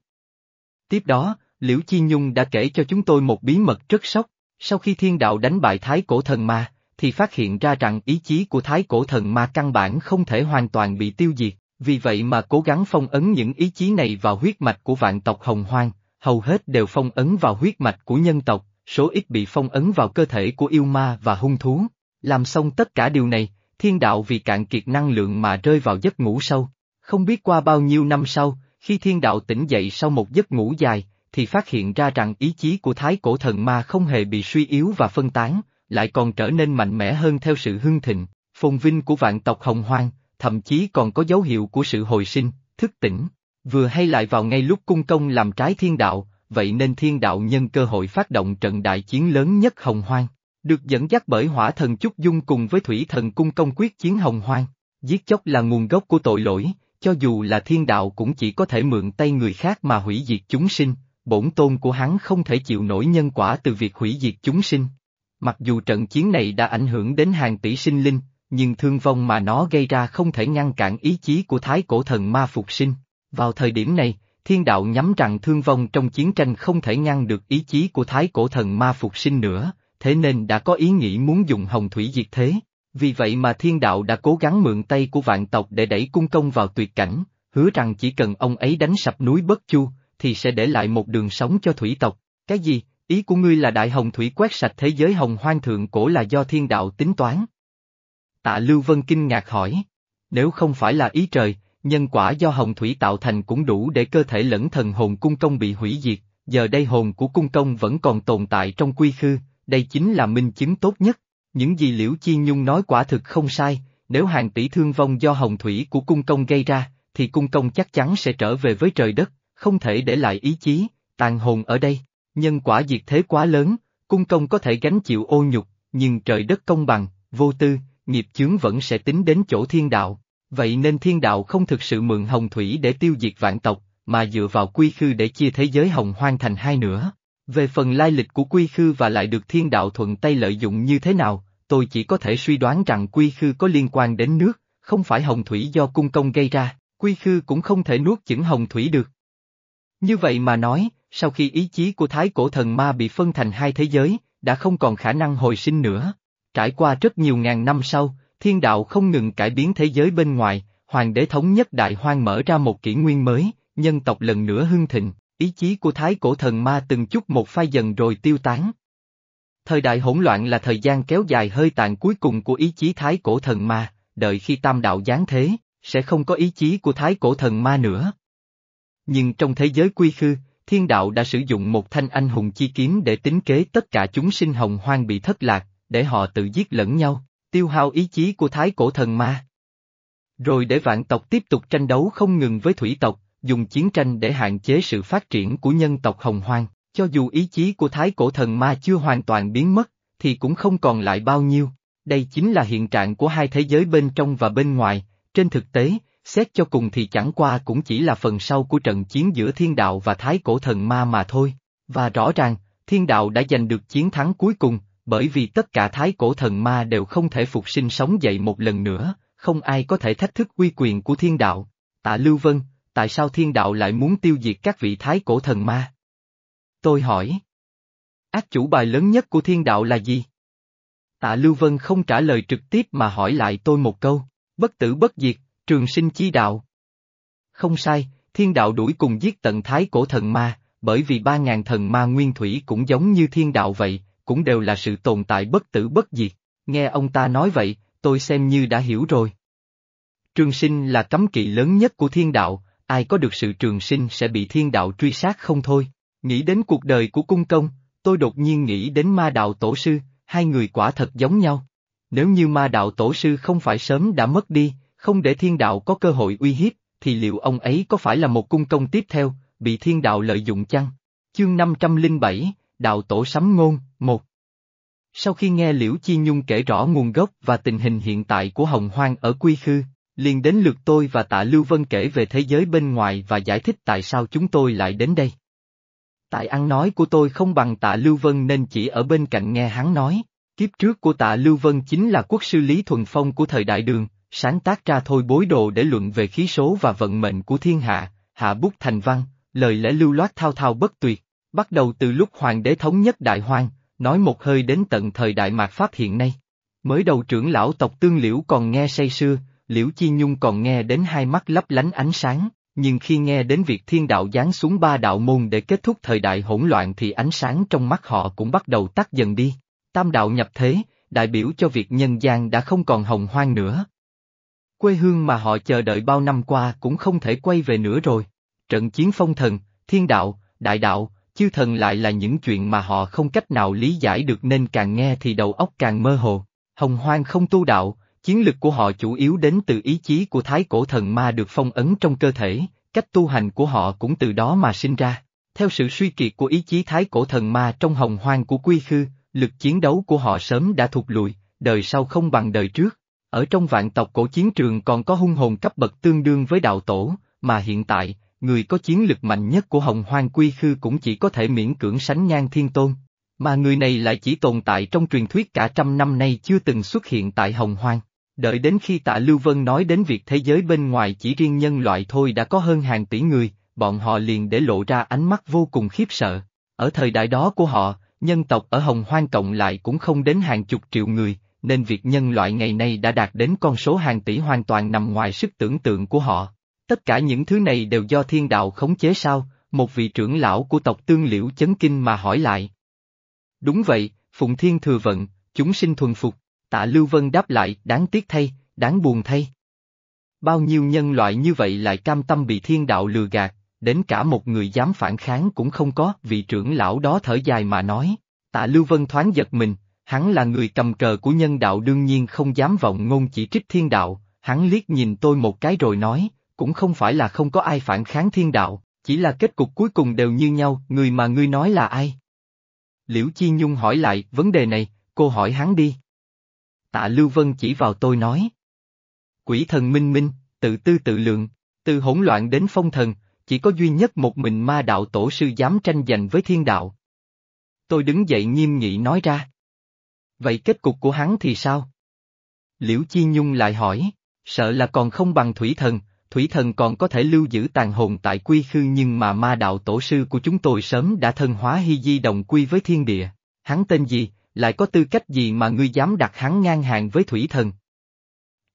Tiếp đó, Liễu Chi Nhung đã kể cho chúng tôi một bí mật rất sốc, sau khi thiên đạo đánh bại thái cổ thần ma, thì phát hiện ra rằng ý chí của thái cổ thần ma căn bản không thể hoàn toàn bị tiêu diệt, vì vậy mà cố gắng phong ấn những ý chí này vào huyết mạch của vạn tộc hồng hoang, hầu hết đều phong ấn vào huyết mạch của nhân tộc, số ít bị phong ấn vào cơ thể của yêu ma và hung thú. Làm xong tất cả điều này, thiên đạo vì cạn kiệt năng lượng mà rơi vào giấc ngủ sâu. Không biết qua bao nhiêu năm sau, khi thiên đạo tỉnh dậy sau một giấc ngủ dài, thì phát hiện ra rằng ý chí của thái cổ thần ma không hề bị suy yếu và phân tán, lại còn trở nên mạnh mẽ hơn theo sự hưng thịnh, phồn vinh của vạn tộc hồng hoang, thậm chí còn có dấu hiệu của sự hồi sinh, thức tỉnh. Vừa hay lại vào ngay lúc cung công làm trái thiên đạo, vậy nên thiên đạo nhân cơ hội phát động trận đại chiến lớn nhất hồng hoang. Được dẫn dắt bởi hỏa thần chúc Dung cùng với thủy thần cung công quyết chiến hồng hoang. Giết chóc là nguồn gốc của tội lỗi, cho dù là thiên đạo cũng chỉ có thể mượn tay người khác mà hủy diệt chúng sinh, bổn tôn của hắn không thể chịu nổi nhân quả từ việc hủy diệt chúng sinh. Mặc dù trận chiến này đã ảnh hưởng đến hàng tỷ sinh linh, nhưng thương vong mà nó gây ra không thể ngăn cản ý chí của thái cổ thần ma phục sinh. Vào thời điểm này, thiên đạo nhắm rằng thương vong trong chiến tranh không thể ngăn được ý chí của thái cổ thần ma phục sinh nữa, thế nên đã có ý nghĩ muốn dùng hồng thủy diệt thế. Vì vậy mà thiên đạo đã cố gắng mượn tay của vạn tộc để đẩy cung công vào tuyệt cảnh, hứa rằng chỉ cần ông ấy đánh sập núi Bất Chu, thì sẽ để lại một đường sống cho thủy tộc. Cái gì, ý của ngươi là đại hồng thủy quét sạch thế giới hồng hoang thượng cổ là do thiên đạo tính toán? Tạ Lưu Vân kinh ngạc hỏi. Nếu không phải là ý trời, nhân quả do hồng thủy tạo thành cũng đủ để cơ thể lẫn thần hồn cung công bị hủy diệt, giờ đây hồn của cung công vẫn còn tồn tại trong quy khư, đây chính là minh chứng tốt nhất. Những gì Liễu Chi Nhung nói quả thực không sai, nếu hàng tỷ thương vong do hồng thủy của cung công gây ra, thì cung công chắc chắn sẽ trở về với trời đất, không thể để lại ý chí, tàn hồn ở đây. Nhân quả diệt thế quá lớn, cung công có thể gánh chịu ô nhục, nhưng trời đất công bằng, vô tư, nghiệp chướng vẫn sẽ tính đến chỗ thiên đạo. Vậy nên thiên đạo không thực sự mượn hồng thủy để tiêu diệt vạn tộc, mà dựa vào quy khư để chia thế giới hồng hoang thành hai nửa. Về phần lai lịch của quy khư và lại được thiên đạo thuận tay lợi dụng như thế nào, tôi chỉ có thể suy đoán rằng quy khư có liên quan đến nước, không phải hồng thủy do cung công gây ra, quy khư cũng không thể nuốt chửng hồng thủy được. Như vậy mà nói, sau khi ý chí của thái cổ thần ma bị phân thành hai thế giới, đã không còn khả năng hồi sinh nữa. Trải qua rất nhiều ngàn năm sau, thiên đạo không ngừng cải biến thế giới bên ngoài, hoàng đế thống nhất đại hoang mở ra một kỷ nguyên mới, nhân tộc lần nữa hưng thịnh, ý chí của thái cổ thần ma từng chút một phai dần rồi tiêu tán. Thời đại hỗn loạn là thời gian kéo dài hơi tàn cuối cùng của ý chí thái cổ thần ma, đợi khi tam đạo giáng thế, sẽ không có ý chí của thái cổ thần ma nữa. Nhưng trong thế giới quy khư, thiên đạo đã sử dụng một thanh anh hùng chi kiếm để tính kế tất cả chúng sinh hồng hoang bị thất lạc, để họ tự giết lẫn nhau, tiêu hao ý chí của thái cổ thần ma. Rồi để vạn tộc tiếp tục tranh đấu không ngừng với thủy tộc, dùng chiến tranh để hạn chế sự phát triển của nhân tộc hồng hoang, cho dù ý chí của thái cổ thần ma chưa hoàn toàn biến mất, thì cũng không còn lại bao nhiêu. Đây chính là hiện trạng của hai thế giới bên trong và bên ngoài, trên thực tế, xét cho cùng thì chẳng qua cũng chỉ là phần sau của trận chiến giữa thiên đạo và thái cổ thần ma mà thôi. Và rõ ràng, thiên đạo đã giành được chiến thắng cuối cùng, bởi vì tất cả thái cổ thần ma đều không thể phục sinh sống dậy một lần nữa, không ai có thể thách thức uy quyền của thiên đạo. Tạ Lưu Vân, tại sao thiên đạo lại muốn tiêu diệt các vị thái cổ thần ma? Tôi hỏi. Ác chủ bài lớn nhất của thiên đạo là gì? Tạ Lưu Vân không trả lời trực tiếp mà hỏi lại tôi một câu, bất tử bất diệt, trường sinh chi đạo. Không sai, thiên đạo đuổi cùng giết tận thái cổ thần ma, bởi vì ba ngàn thần ma nguyên thủy cũng giống như thiên đạo vậy, cũng đều là sự tồn tại bất tử bất diệt. Nghe ông ta nói vậy, tôi xem như đã hiểu rồi. Trường sinh là cấm kỵ lớn nhất của thiên đạo, ai có được sự trường sinh sẽ bị thiên đạo truy sát không thôi. Nghĩ đến cuộc đời của cung công, tôi đột nhiên nghĩ đến ma đạo tổ sư, hai người quả thật giống nhau. Nếu như ma đạo tổ sư không phải sớm đã mất đi, không để thiên đạo có cơ hội uy hiếp, thì liệu ông ấy có phải là một cung công tiếp theo, bị thiên đạo lợi dụng chăng? Chương 507, Đạo Tổ Sấm Ngôn, 1 Sau khi nghe Liễu Chi Nhung kể rõ nguồn gốc và tình hình hiện tại của Hồng Hoang ở Quy Khư, liền đến lượt tôi và Tạ Lưu Vân kể về thế giới bên ngoài và giải thích tại sao chúng tôi lại đến đây. Tại ăn nói của tôi không bằng Tạ Lưu Vân nên chỉ ở bên cạnh nghe hắn nói. Kiếp trước của Tạ Lưu Vân chính là quốc sư Lý Thuần Phong của thời đại đường, sáng tác ra thôi bối đồ để luận về khí số và vận mệnh của thiên hạ, hạ bút thành văn, lời lẽ lưu loát thao thao bất tuyệt, bắt đầu từ lúc hoàng đế thống nhất đại hoang, nói một hơi đến tận thời đại mạt Pháp hiện nay. Mới đầu trưởng lão tộc tương liễu còn nghe say sưa, liễu chi nhung còn nghe đến hai mắt lấp lánh ánh sáng, nhưng khi nghe đến việc thiên đạo giáng xuống ba đạo môn để kết thúc thời đại hỗn loạn thì ánh sáng trong mắt họ cũng bắt đầu tắt dần đi. Tam đạo nhập thế, đại biểu cho việc nhân gian đã không còn hồng hoang nữa. Quê hương mà họ chờ đợi bao năm qua cũng không thể quay về nữa rồi. Trận chiến phong thần, thiên đạo, đại đạo, chư thần lại là những chuyện mà họ không cách nào lý giải được nên càng nghe thì đầu óc càng mơ hồ. Hồng hoang không tu đạo, chiến lực của họ chủ yếu đến từ ý chí của thái cổ thần ma được phong ấn trong cơ thể, cách tu hành của họ cũng từ đó mà sinh ra. Theo sự suy kiệt của ý chí thái cổ thần ma trong hồng hoang của quy khư, lực chiến đấu của họ sớm đã thụt lùi, đời sau không bằng đời trước. Ở trong vạn tộc cổ chiến trường còn có hung hồn cấp bậc tương đương với đạo tổ, mà hiện tại, người có chiến lực mạnh nhất của hồng hoang quy khư cũng chỉ có thể miễn cưỡng sánh ngang thiên tôn. Mà người này lại chỉ tồn tại trong truyền thuyết cả trăm năm nay chưa từng xuất hiện tại hồng hoang. Đợi đến khi tạ Lưu Vân nói đến việc thế giới bên ngoài chỉ riêng nhân loại thôi đã có hơn hàng tỷ người, bọn họ liền để lộ ra ánh mắt vô cùng khiếp sợ. Ở thời đại đó của họ, nhân tộc ở Hồng Hoang cộng lại cũng không đến hàng chục triệu người, nên việc nhân loại ngày nay đã đạt đến con số hàng tỷ hoàn toàn nằm ngoài sức tưởng tượng của họ. Tất cả những thứ này đều do thiên đạo khống chế sao, một vị trưởng lão của tộc tương liễu chấn kinh mà hỏi lại. Đúng vậy, Phụng Thiên thừa vận, chúng sinh thuần phục, tạ Lưu Vân đáp lại, đáng tiếc thay, đáng buồn thay. Bao nhiêu nhân loại như vậy lại cam tâm bị thiên đạo lừa gạt, đến cả một người dám phản kháng cũng không có, vị trưởng lão đó thở dài mà nói. Tạ Lưu Vân thoáng giật mình, hắn là người cầm cờ của nhân đạo đương nhiên không dám vọng ngôn chỉ trích thiên đạo, hắn liếc nhìn tôi một cái rồi nói, cũng không phải là không có ai phản kháng thiên đạo, chỉ là kết cục cuối cùng đều như nhau, người mà ngươi nói là ai? Liễu Chi Nhung hỏi lại, vấn đề này, cô hỏi hắn đi. Tạ Lưu Vân chỉ vào tôi nói. Quỷ thần minh minh, tự tư tự lượng, từ hỗn loạn đến phong thần, chỉ có duy nhất một mình ma đạo tổ sư dám tranh giành với thiên đạo. Tôi đứng dậy nghiêm nghị nói ra. Vậy kết cục của hắn thì sao? Liễu Chi Nhung lại hỏi, sợ là còn không bằng thủy thần, thủy thần còn có thể lưu giữ tàn hồn tại quy khư nhưng mà ma đạo tổ sư của chúng tôi sớm đã thân hóa hy di đồng quy với thiên địa. Hắn tên gì, lại có tư cách gì mà ngươi dám đặt hắn ngang hàng với thủy thần?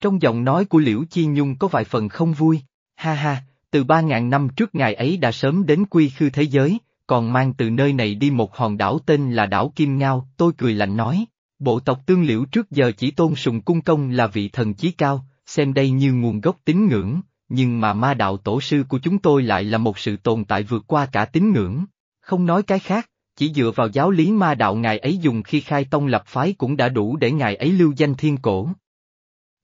Trong giọng nói của Liễu Chi Nhung có vài phần không vui, ha ha, từ ba ngàn năm trước ngày ấy đã sớm đến quy khư thế giới, còn mang từ nơi này đi một hòn đảo tên là đảo Kim Ngao, tôi cười lạnh nói, bộ tộc tương liễu trước giờ chỉ tôn sùng cung công là vị thần chí cao, xem đây như nguồn gốc tín ngưỡng, nhưng mà ma đạo tổ sư của chúng tôi lại là một sự tồn tại vượt qua cả tín ngưỡng. Không nói cái khác, chỉ dựa vào giáo lý ma đạo ngài ấy dùng khi khai tông lập phái cũng đã đủ để ngài ấy lưu danh thiên cổ.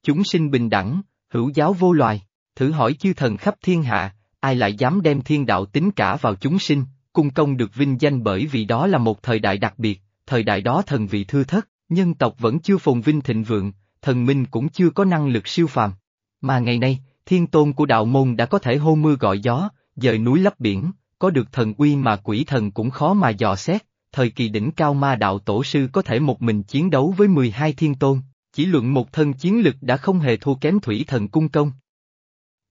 Chúng sinh bình đẳng, hữu giáo vô loài, thử hỏi chư thần khắp thiên hạ, ai lại dám đem thiên đạo tính cả vào chúng sinh, cung công được vinh danh bởi vì đó là một thời đại đặc biệt, thời đại đó thần vị thưa thất, nhân tộc vẫn chưa phồn vinh thịnh vượng, thần minh cũng chưa có năng lực siêu phàm. Mà ngày nay, thiên tôn của đạo môn đã có thể hô mưa gọi gió, dời núi lấp biển, có được thần uy mà quỷ thần cũng khó mà dò xét, thời kỳ đỉnh cao ma đạo tổ sư có thể một mình chiến đấu với 12 thiên tôn, chỉ luận một thân chiến lực đã không hề thua kém thủy thần cung công.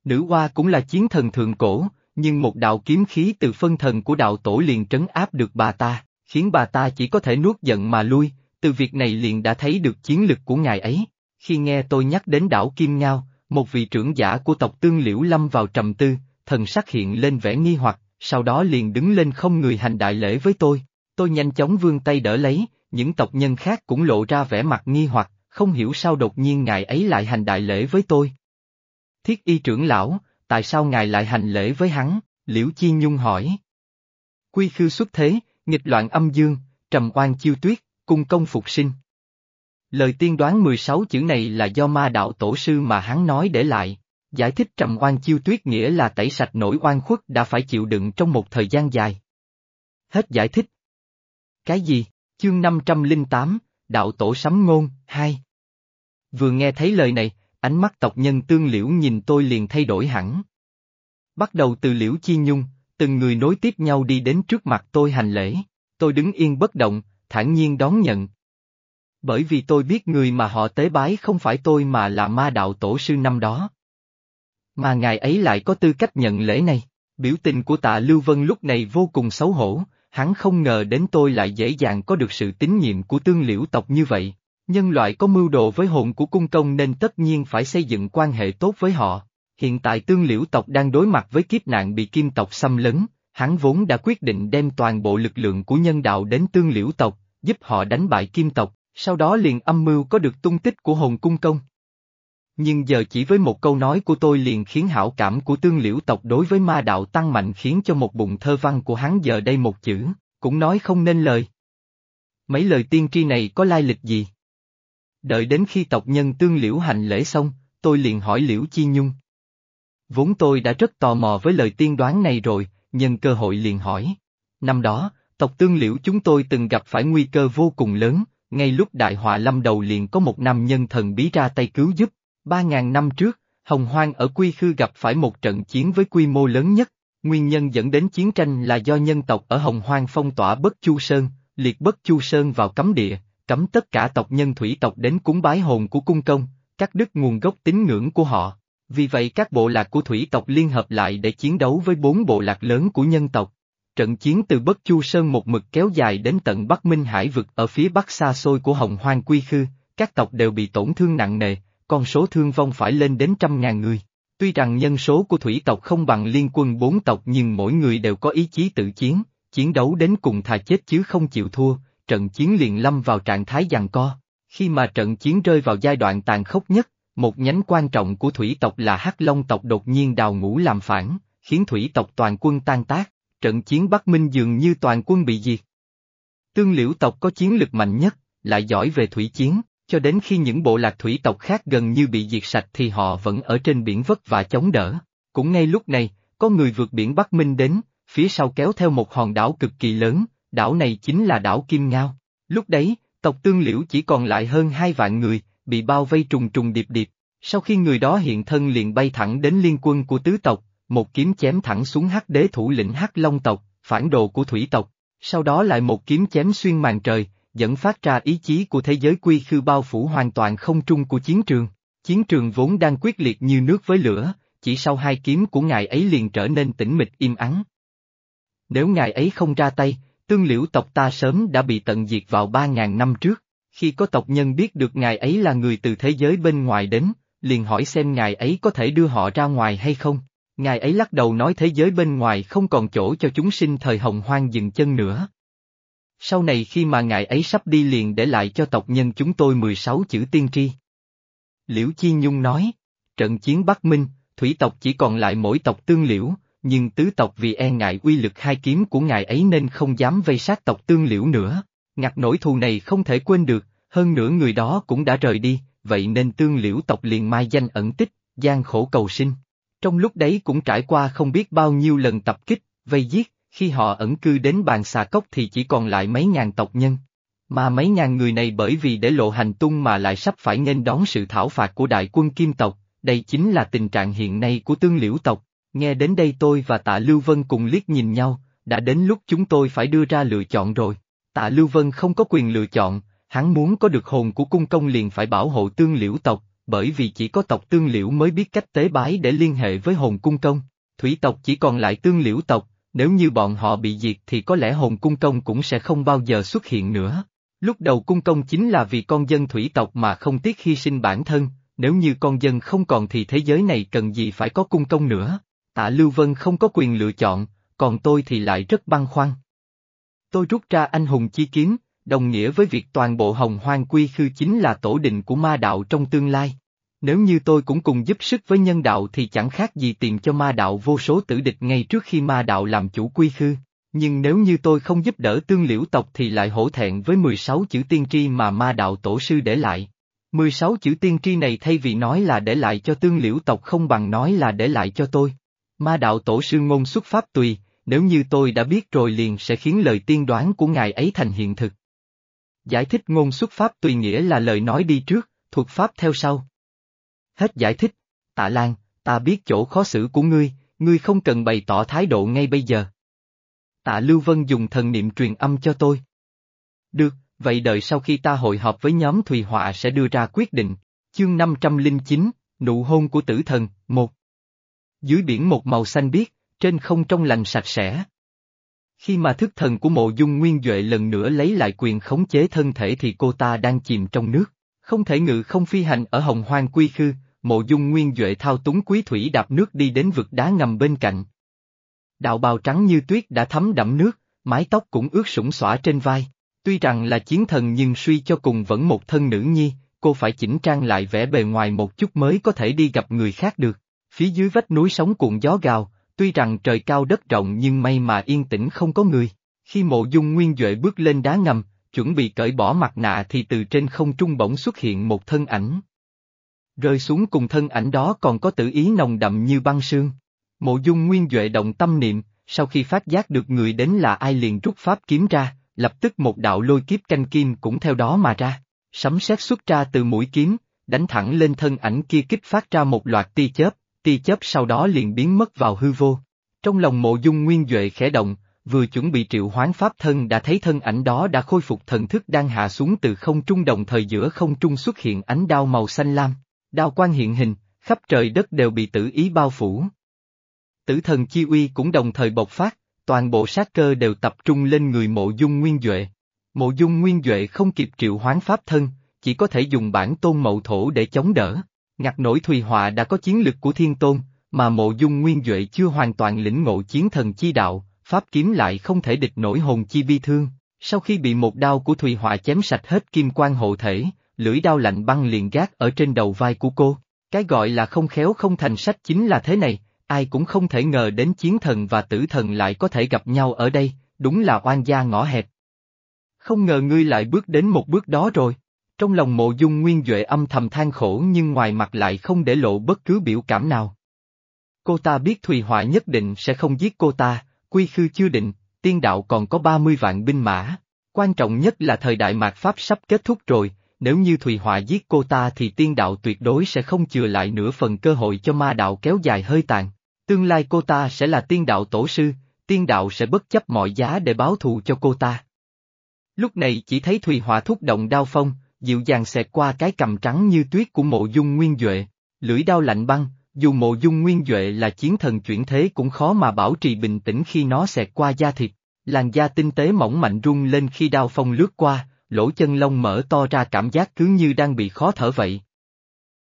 Nữ hoa cũng là chiến thần thượng cổ, nhưng một đạo kiếm khí từ phân thần của đạo tổ liền trấn áp được bà ta, khiến bà ta chỉ có thể nuốt giận mà lui, từ việc này liền đã thấy được chiến lực của ngài ấy. Khi nghe tôi nhắc đến đảo Kim Ngao, một vị trưởng giả của tộc Tương Liễu lâm vào trầm tư, thần sắc hiện lên vẻ nghi hoặc, sau đó liền đứng lên không người hành đại lễ với tôi. Tôi nhanh chóng vươn tay đỡ lấy, những tộc nhân khác cũng lộ ra vẻ mặt nghi hoặc, không hiểu sao đột nhiên ngài ấy lại hành đại lễ với tôi. Thiết y trưởng lão, tại sao ngài lại hành lễ với hắn? Liễu Chi Nhung hỏi. Quy khư xuất thế, nghịch loạn âm dương, trầm oan chiêu tuyết, cung công phục sinh. Lời tiên đoán 16 chữ này là do ma đạo tổ sư mà hắn nói để lại. Giải thích trầm oan chiêu tuyết nghĩa là tẩy sạch nỗi oan khuất đã phải chịu đựng trong một thời gian dài. Hết giải thích. Cái gì? Chương 508, Đạo Tổ Sấm Ngôn, 2 Vừa nghe thấy lời này, ánh mắt tộc nhân tương liễu nhìn tôi liền thay đổi hẳn. Bắt đầu từ liễu chi nhung, từng người nối tiếp nhau đi đến trước mặt tôi hành lễ, tôi đứng yên bất động, thản nhiên đón nhận. Bởi vì tôi biết người mà họ tế bái không phải tôi mà là ma đạo tổ sư năm đó. Mà ngài ấy lại có tư cách nhận lễ này, biểu tình của tạ Lưu Vân lúc này vô cùng xấu hổ, hắn không ngờ đến tôi lại dễ dàng có được sự tín nhiệm của tương liễu tộc như vậy. Nhân loại có mưu đồ với hồn của cung công nên tất nhiên phải xây dựng quan hệ tốt với họ. Hiện tại tương liễu tộc đang đối mặt với kiếp nạn bị kim tộc xâm lấn, hắn vốn đã quyết định đem toàn bộ lực lượng của nhân đạo đến tương liễu tộc, giúp họ đánh bại kim tộc, sau đó liền âm mưu có được tung tích của hồn cung công. Nhưng giờ chỉ với một câu nói của tôi liền khiến hảo cảm của tương liễu tộc đối với ma đạo tăng mạnh khiến cho một bụng thơ văn của hắn giờ đây một chữ, cũng nói không nên lời. Mấy lời tiên tri này có lai lịch gì? Đợi đến khi tộc nhân tương liễu hành lễ xong, tôi liền hỏi liễu chi nhung. Vốn tôi đã rất tò mò với lời tiên đoán này rồi, nhân cơ hội liền hỏi. Năm đó, tộc tương liễu chúng tôi từng gặp phải nguy cơ vô cùng lớn, ngay lúc đại họa lâm đầu liền có một nam nhân thần bí ra tay cứu giúp. Ba ngàn năm trước, Hồng Hoang ở Quy Khư gặp phải một trận chiến với quy mô lớn nhất, nguyên nhân dẫn đến chiến tranh là do nhân tộc ở Hồng Hoang phong tỏa Bất Chu Sơn, liệt Bất Chu Sơn vào cấm địa, cấm tất cả tộc nhân thủy tộc đến cúng bái hồn của cung công, cắt đứt nguồn gốc tín ngưỡng của họ. Vì vậy các bộ lạc của thủy tộc liên hợp lại để chiến đấu với bốn bộ lạc lớn của nhân tộc. Trận chiến từ Bất Chu Sơn một mực kéo dài đến tận Bắc Minh Hải vực ở phía bắc xa xôi của Hồng Hoang Quy Khư, các tộc đều bị tổn thương nặng nề, con số thương vong phải lên đến trăm ngàn người. Tuy rằng nhân số của thủy tộc không bằng liên quân bốn tộc nhưng mỗi người đều có ý chí tự chiến, chiến đấu đến cùng thà chết chứ không chịu thua, trận chiến liền lâm vào trạng thái giằng co. Khi mà trận chiến rơi vào giai đoạn tàn khốc nhất, một nhánh quan trọng của thủy tộc là Hắc Long tộc đột nhiên đào ngũ làm phản, khiến thủy tộc toàn quân tan tác, trận chiến Bắc Minh dường như toàn quân bị diệt. Tương liễu tộc có chiến lực mạnh nhất, lại giỏi về thủy chiến, cho đến khi những bộ lạc thủy tộc khác gần như bị diệt sạch thì họ vẫn ở trên biển vất vả chống đỡ. Cũng ngay lúc này, có người vượt biển Bắc Minh đến, phía sau kéo theo một hòn đảo cực kỳ lớn, đảo này chính là đảo Kim Ngao. Lúc đấy, tộc tương liễu chỉ còn lại hơn hai vạn người, bị bao vây trùng trùng điệp điệp. Sau khi người đó hiện thân liền bay thẳng đến liên quân của tứ tộc, một kiếm chém thẳng xuống hắc đế thủ lĩnh hắc long tộc, phản đồ của thủy tộc, sau đó lại một kiếm chém xuyên màn trời, dẫn phát ra ý chí của thế giới quy khư bao phủ hoàn toàn không trung của chiến trường. Chiến trường vốn đang quyết liệt như nước với lửa, chỉ sau hai kiếm của ngài ấy liền trở nên tĩnh mịch im ắng. Nếu ngài ấy không ra tay, tương liễu tộc ta sớm đã bị tận diệt vào ba ngàn năm trước. Khi có tộc nhân biết được ngài ấy là người từ thế giới bên ngoài đến, liền hỏi xem ngài ấy có thể đưa họ ra ngoài hay không. Ngài ấy lắc đầu nói thế giới bên ngoài không còn chỗ cho chúng sinh thời hồng hoang dừng chân nữa. Sau này khi mà ngài ấy sắp đi liền để lại cho tộc nhân chúng tôi 16 chữ tiên tri. Liễu Chi Nhung nói, trận chiến Bắc Minh, thủy tộc chỉ còn lại mỗi tộc tương liễu, nhưng tứ tộc vì e ngại uy lực hai kiếm của ngài ấy nên không dám vây sát tộc tương liễu nữa. Ngặt nỗi thù này không thể quên được, hơn nữa người đó cũng đã rời đi, vậy nên tương liễu tộc liền mai danh ẩn tích, gian khổ cầu sinh. Trong lúc đấy cũng trải qua không biết bao nhiêu lần tập kích, vây giết, khi họ ẩn cư đến bàn xà cốc thì chỉ còn lại mấy ngàn tộc nhân. Mà mấy ngàn người này bởi vì để lộ hành tung mà lại sắp phải nên đón sự thảo phạt của đại quân kim tộc, đây chính là tình trạng hiện nay của tương liễu tộc. Nghe đến đây tôi và tạ Lưu Vân cùng liếc nhìn nhau, đã đến lúc chúng tôi phải đưa ra lựa chọn rồi. Tạ Lưu Vân không có quyền lựa chọn, hắn muốn có được hồn của cung công liền phải bảo hộ tương liễu tộc, bởi vì chỉ có tộc tương liễu mới biết cách tế bái để liên hệ với hồn cung công. Thủy tộc chỉ còn lại tương liễu tộc, nếu như bọn họ bị diệt thì có lẽ hồn cung công cũng sẽ không bao giờ xuất hiện nữa. Lúc đầu cung công chính là vì con dân thủy tộc mà không tiếc hy sinh bản thân, nếu như con dân không còn thì thế giới này cần gì phải có cung công nữa. Tạ Lưu Vân không có quyền lựa chọn, còn tôi thì lại rất băn khoăn. Tôi rút ra anh hùng chi kiếm, đồng nghĩa với việc toàn bộ hồng hoang quy khư chính là tổ định của ma đạo trong tương lai. Nếu như tôi cũng cùng giúp sức với nhân đạo thì chẳng khác gì tìm cho ma đạo vô số tử địch ngay trước khi ma đạo làm chủ quy khư. Nhưng nếu như tôi không giúp đỡ tương liễu tộc thì lại hổ thẹn với 16 chữ tiên tri mà ma đạo tổ sư để lại. 16 chữ tiên tri này thay vì nói là để lại cho tương liễu tộc không bằng nói là để lại cho tôi. Ma đạo tổ sư ngôn xuất pháp tùy, nếu như tôi đã biết rồi liền sẽ khiến lời tiên đoán của ngài ấy thành hiện thực. Giải thích ngôn xuất pháp tùy nghĩa là lời nói đi trước, thuật pháp theo sau. Hết giải thích, tạ Lan, ta biết chỗ khó xử của ngươi, ngươi không cần bày tỏ thái độ ngay bây giờ. Tạ Lưu Vân dùng thần niệm truyền âm cho tôi. Được, vậy đợi sau khi ta hội họp với nhóm Thùy Họa sẽ đưa ra quyết định. Chương 509, Nụ hôn của tử thần, một. Dưới biển một màu xanh biếc, trên không trong lành sạch sẽ. Khi mà thức thần của mộ dung nguyên Duệ lần nữa lấy lại quyền khống chế thân thể thì cô ta đang chìm trong nước, không thể ngự không phi hành ở hồng hoang quy khư, mộ dung nguyên Duệ thao túng quý thủy đạp nước đi đến vực đá ngầm bên cạnh. Đạo bào trắng như tuyết đã thấm đẫm nước, mái tóc cũng ướt sũng xõa trên vai. Tuy rằng là chiến thần nhưng suy cho cùng vẫn một thân nữ nhi, cô phải chỉnh trang lại vẻ bề ngoài một chút mới có thể đi gặp người khác được. Phía dưới vách núi sóng cuộn gió gào, tuy rằng trời cao đất rộng nhưng may mà yên tĩnh không có người. Khi mộ dung nguyên Duệ bước lên đá ngầm, chuẩn bị cởi bỏ mặt nạ thì từ trên không trung bỗng xuất hiện một thân ảnh. Rơi xuống cùng thân ảnh đó còn có tử ý nồng đậm như băng sương. Mộ dung nguyên Duệ động tâm niệm, sau khi phát giác được người đến là ai liền rút pháp kiếm ra, lập tức một đạo lôi kiếp canh kim cũng theo đó mà ra. Sấm sét xuất ra từ mũi kiếm, đánh thẳng lên thân ảnh kia kích phát ra một loạt tia chớp, tia chớp sau đó liền biến mất vào hư vô. Trong lòng mộ dung nguyên Duệ khẽ động, vừa chuẩn bị triệu hoán pháp thân đã thấy thân ảnh đó đã khôi phục thần thức đang hạ xuống từ không trung đồng thời giữa không trung xuất hiện ánh đao màu xanh lam. Đao quang hiện hình, khắp trời đất đều bị tử ý bao phủ. Tử thần chi uy cũng đồng thời bộc phát, toàn bộ sát cơ đều tập trung lên người mộ dung nguyên Duệ. Mộ dung nguyên Duệ không kịp triệu hoán pháp thân, chỉ có thể dùng bản tôn mậu thổ để chống đỡ. Ngặt nổi Thùy Họa đã có chiến lực của thiên tôn, mà mộ dung nguyên Duệ chưa hoàn toàn lĩnh ngộ chiến thần chi đạo, pháp kiếm lại không thể địch nổi hồn chi bi thương. Sau khi bị một đao của Thùy Họa chém sạch hết kim quan hộ thể, lưỡi đao lạnh băng liền gác ở trên đầu vai của cô. Cái gọi là không khéo không thành sách chính là thế này, ai cũng không thể ngờ đến chiến thần và tử thần lại có thể gặp nhau ở đây, đúng là oan gia ngõ hẹp. Không ngờ ngươi lại bước đến một bước đó rồi. Trong lòng mộ dung nguyên Duệ âm thầm than khổ nhưng ngoài mặt lại không để lộ bất cứ biểu cảm nào. Cô ta biết Thùy Họa nhất định sẽ không giết cô ta, quy khư chưa định, tiên đạo còn có 30 vạn binh mã. Quan trọng nhất là thời đại mạt Pháp sắp kết thúc rồi, nếu như Thùy Họa giết cô ta thì tiên đạo tuyệt đối sẽ không chừa lại nửa phần cơ hội cho ma đạo kéo dài hơi tàn. Tương lai cô ta sẽ là tiên đạo tổ sư, tiên đạo sẽ bất chấp mọi giá để báo thù cho cô ta. Lúc này chỉ thấy Thùy Họa thúc động đao phong, dịu dàng xẹt qua cái cầm trắng như tuyết của mộ dung nguyên Duệ, lưỡi đao lạnh băng, dù mộ dung nguyên Duệ là chiến thần chuyển thế cũng khó mà bảo trì bình tĩnh khi nó xẹt qua da thịt, làn da tinh tế mỏng mạnh rung lên khi đao phong lướt qua, lỗ chân lông mở to ra cảm giác cứ như đang bị khó thở vậy.